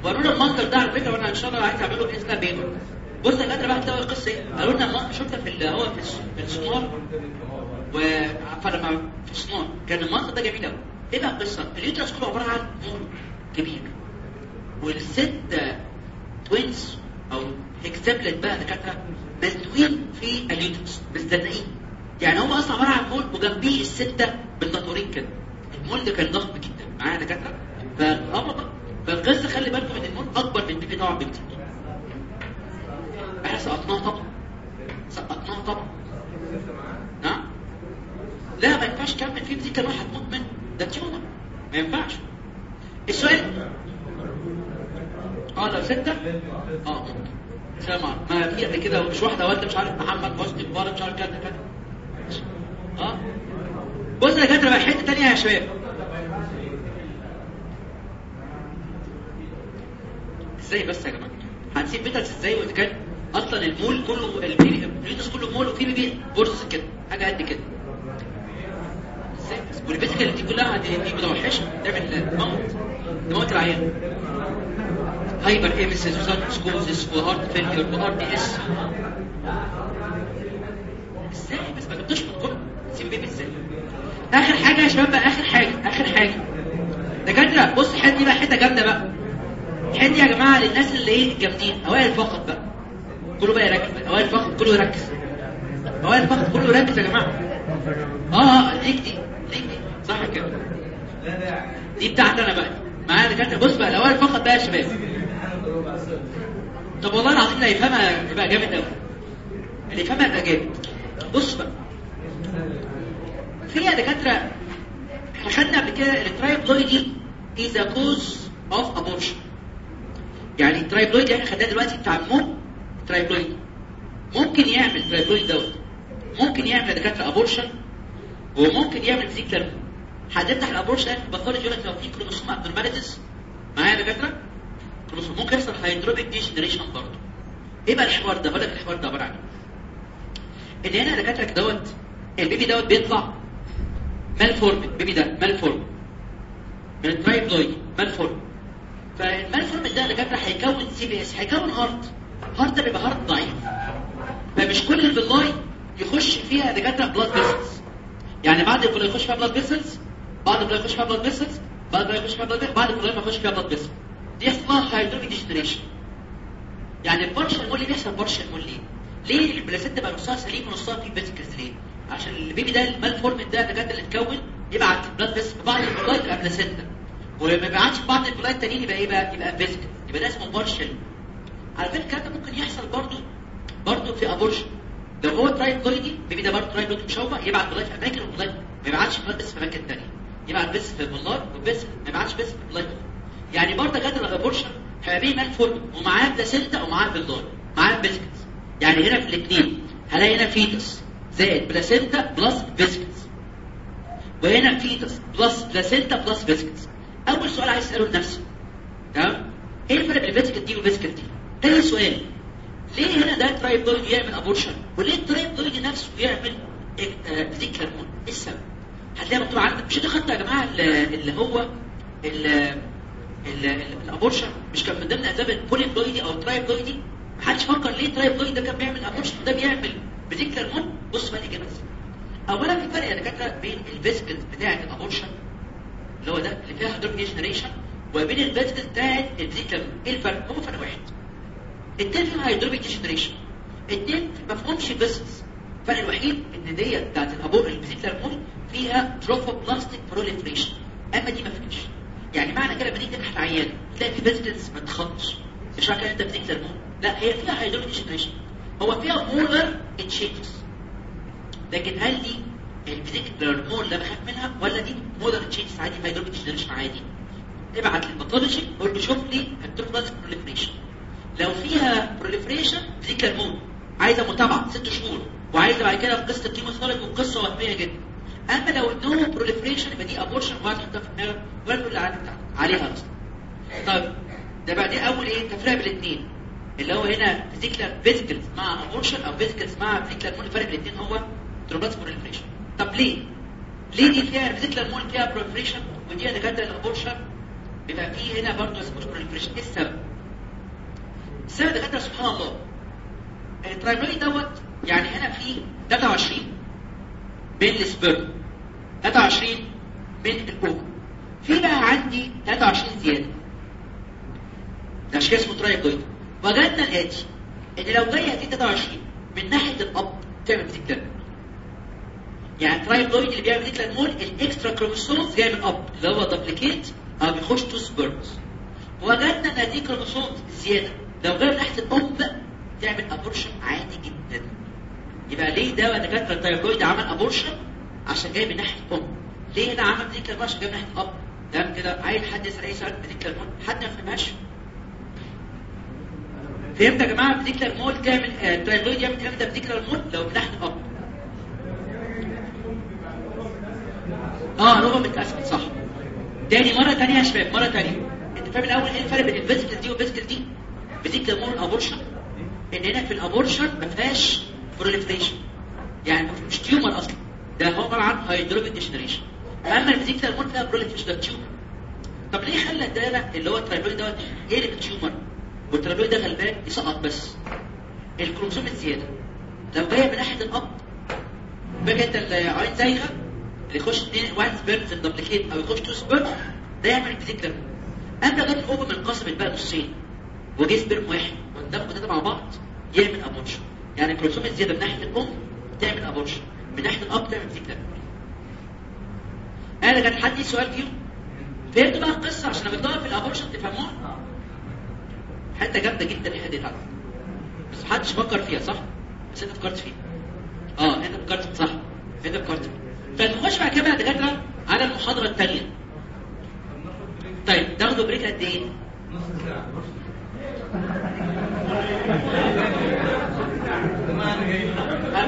وقالوا لنا المنظر ده على فكرة وأنا إن شاء الله عايز اعمل له اسمها بيبر بص يا دكاترة بقى هتلاقوا القصة إيه؟ قالوا لنا شفنا في اللي هو في السونار و فلما في السونار كان المنظر ده جميل قوي. إيه بقى القصة؟ ال uterus كله عبارة عن مول كبير. والست twins أو hexaplet بقى دكاترة مزنوقين في ال uterus مزنقين يعني هم أصلا عبارة عن مول وجنبيه الستة بالناطورين كده. المول ده كان ضخم جدا. معايا دكاترة؟ فالقصة خلي بالكم إن المول أكبر من ال baby طبعا بكتير. إحنا سقطناها طبعا. سقطناها طبعا. نعم لا ما ينفعش تكمل فيه دي كمان هتموت منه ده تيومر ما ينفعش. السؤال آه لو ستة؟ آه سامع. ما في قبل كده مش واحدة والدة مش عارف محمد حسني كبار مش عارف كذا كذا. آه؟ بص يا دكاترة بقى حتة تانية يا شباب. إزاي بس يا جماعة؟ هنسيب بيترس إزاي وإذا كان أصلا المول كله البيوتس كله مول وفي بيبي بورس كده حاجة قد كده. إزاي والبيتكال دي كلها دي متوحشة تعمل موت موت العيان هايبر ايمسيس وسكوزس وهارت فيلير وار دي إس. إزاي بس؟ ما جبتوش من كله. إزاي آخر حاجة يا شباب بقى آخر حاجة آخر حاجة. دكاتره بص دي بقى حتة جامدة بقى. الحته يا جماعة للناس اللي إيه الجامدين. أوائل فقط بقى. كله بقى يركز. أوائل فقط كله يركز. أوائل فقط كله يركز يا جماعة. آه آه ليك دي ليك دي. صح كده. دي بتاعتي أنا بقى. معايا دكاترة. بص بقى الأوائل فقط بقى يا شباب. طب والله العظيم اللي هيفهمها يبقى جامد قوي اللي يفهمها يبقى جامد. بص بقى. في يا دكاترة إحنا خدنا قبل كده ال triploidy is a cause of abortion. يعني ال triploid إحنا خدناه دلوقتي بتاع ال mom triploid ممكن يعمل triploid دوت. ممكن يعمل دكاترة abortion وممكن يعمل vesicular هتفتح ال abortion ال pathology يقول لك لو في chromosome abnormalities معايا يا دكاترة؟ كروموسوم. ممكن يحصل hydropic degeneration برضه. إيه بقى الحوار ده بقول لك الحوار ده عبارة عن إيه؟ إن هنا دكاترة دوت البيبي دوت بيطلع مالفورم البيبي ده مالفورم من الترايبلويد مالفورم فالمالفورم ده دكاتره هيكون CVS هيكون heart heart بيبقى heart ضعيف فمش كل ال villi يخش فيها دكاتره blood vessels يعني بعد ال villi يخش فيها blood vessels بعد ال villi يخش فيها blood vessels بعد ال villi يخش فيها blood بعد ما يخش فيها blood vessels دي اسمها hydropic degeneration يعني ال partial mole بيحصل partial mole ليه؟ ليه ال placenta بقى نصها سليم ونصها في vesicles ليه؟ عشان ال baby ده ال malformed ده الدكاتره اللي اتكون يبعت blood بس في بعض ال villi يبقى placenta وما يبعتش بعض ال villi التانيين يبقى إيه بقى؟ يبقى vesicle يبقى ده اسمه partial على فكرة الكلام ده ممكن يحصل برضه برضه في abortion لو هو triploidy baby ده برضه triploidy مشوه يبعت blood في اماكن و villi ما يبعتش blood بس في اماكن ثانية يبعت بس في ال villi وبس ما يبعتش بس في ال villi يعني برضه كانت ال abortion هيبقى baby malformed ومعاه placenta ومعاه بلدار معاه vesicles يعني هنا في الاثنين هلاقي هنا fetus زائد placenta plus vesicles وهنا fetus plus placenta plus vesicles أول سؤال عايز اساله لنفسي تمام؟ إيه الفرق بين ال vesicles دي وال vesicles دي؟ تاني سؤال. ليه هنا ده triploid يعمل abortion وليه ال triploid نفسه يعمل vesicular mole إيه السبب؟ هتلاقي مكتوب عندك. مش أنتوا خدتوا يا جماعة اللي هو ال abortion مش كان من ضمن أسباب ال polyploidy أو ال triploidy محدش فكر ليه ال triploid ده كان بيعمل abortion ده بيعمل vesicular mole بص بقى الاجابه اولا في فرق يا دكاترة بين ال vesicle بتاعة ال abortion اللي هو ده اللي فيها hydropic degeneration وبين ال vesicle بتاعة هرمون إيه الفرق؟ هو فرق واحد. التاني فيها hydropic degeneration التاني ما فيهمش vesicles الفرق الوحيد إن ديت بتاعت الابور الفيزيك هرمون فيها تروفوبلاستيك بروليفريشن أما دي ما فيش يعني معنى كده لما تيجي تفتح العيان تلاقي في فيسكلز ما تخطش مش معنى أنت هرمون لا هي فيها هيدروجين جنريشن هو فيها مولر تشينجز لكن هل دي الفيزيك هرمون اللي بخاف منها ولا دي مولر تشينجز عادي هيدروجين جنريشن عادي؟ ابعت للباثولوجي قول له شوف لي التروفوبلاستيك بروليفريشن لو فيها بروليفريشن فيزيك هرمون عايزة متابعة ست شهور وعايزة بعد كده في قصة كيموثيرابي وقصة وهمية جدا. أما لو نو بروليفريشن يبقى دي ابورشن وهتحطها تحطها في دماغك ولا تقول عليها أصلا. طيب ده دي أول إيه؟ تفرق بين الاثنين اللي هو هنا فيزيكلر فيزيكلز مع ابورشن أو فيزيكلز مع فيزيكلر مول الفرق الاثنين هو تروبلات بروليفريشن طب ليه؟ ليه دي فيها فيزيكلر مول فيها بروليفريشن ودي دكاترة الابورشن بيبقى فيه هنا برضه اسمه proliferation إيه السبب؟ السبب دكاترة سبحان الله ال triploid دوت يعني هنا في 23 من ال sperm 23 من ال ovum في بقى عندي 23 زيادة. ده عشان كده اسمه triploid وجدنا الآتي إن لو هتيجي 23 من ناحية الأب تعمل vesicular يعني ال triploid اللي بيعمل vesicular mole ال extra chromosomes جاية من الأب اللي هو duplicate أو بيخش تو سبرمز وجدنا ان دي كروموسومز زيادة. لو جاية من ناحية الام تعمل ابورشن عادي جدا. يبقى ليه ده دكاتره التايرويد عمل ابورشن عشان جاي من ناحية الأم. ليه هنا عمل ديكلر عشان جاي من ناحية الأب. تمام كده عايز حد يسأل أي سؤال بديكلر حد ما فهمهاش فهمت يا جماعة؟ بديكلر مول تعمل التايرويد يعمل الكلام ده بديكلر مول لو ناحيه الاب آه لغه متقسم صح. تاني مرة تانية يا شباب مرة تانية. أنت فاهم الأول إيه الفرق بين الفيزيكال دي والفيزيكال دي؟ بديكلر مول ابورشن إن هنا في الابورشن ما فيهاش بروليفريشن يعني مش تيومر أصلا. ده هو عبارة عن هيدروبيك ديجنريشن أما الفيزيكال هرمون فيها بروليفريشن ده تيومر طب ليه خلى الداله اللي هو الترايبلويد دوت يقلب التيومر والترايبلويد ده غلبان يسقط بس. الكروموسوم الزيادة. لو جاية من ناحية الأب بقت العين زايغه اللي يخش اثنين واحد سبيرم في الدبليكيت أو يخش تو سبيرم ده يعمل فيزيكال اما جت الاوفر منقسم بقى نصين وجه سبيرم واحد والدم كده مع بعض يعمل ابورشن يعني الكروموسوم الزيادة من ناحية الأم تعمل ابورشن من ناحية الأب تعمل فيزيكال أنا كان حد سؤال فيهم فهمت بقى القصة؟ عشان لما في الأبورشن تفهموها؟ حتة جامدة جدا الحته دي بس محدش فكر فيها صح؟ بس أنت فكرت فيها. آه أنت فكرت صح. أنت فكرت فنخش بعد كده يا دكاتره على المحاضرة الثانية طيب تاخدوا بريك قد إيه؟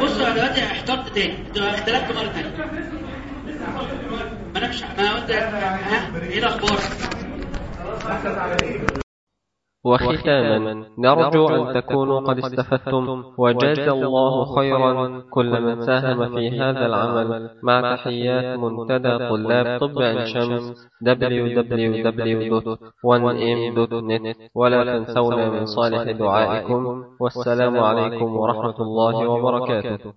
بصوا أنا دلوقتي احترت تاني. اختلفتوا مرة ثانية ما أنا مش ما قلت إيه الأخبار؟ وختاما نرجو أن تكونوا قد استفدتم وجاز الله خيرا كل من ساهم في هذا العمل. مع تحيات منتدى طلاب طب عين شمس www.1m.net ولا تنسونا من صالح دعائكم. والسلام عليكم ورحمة الله وبركاته.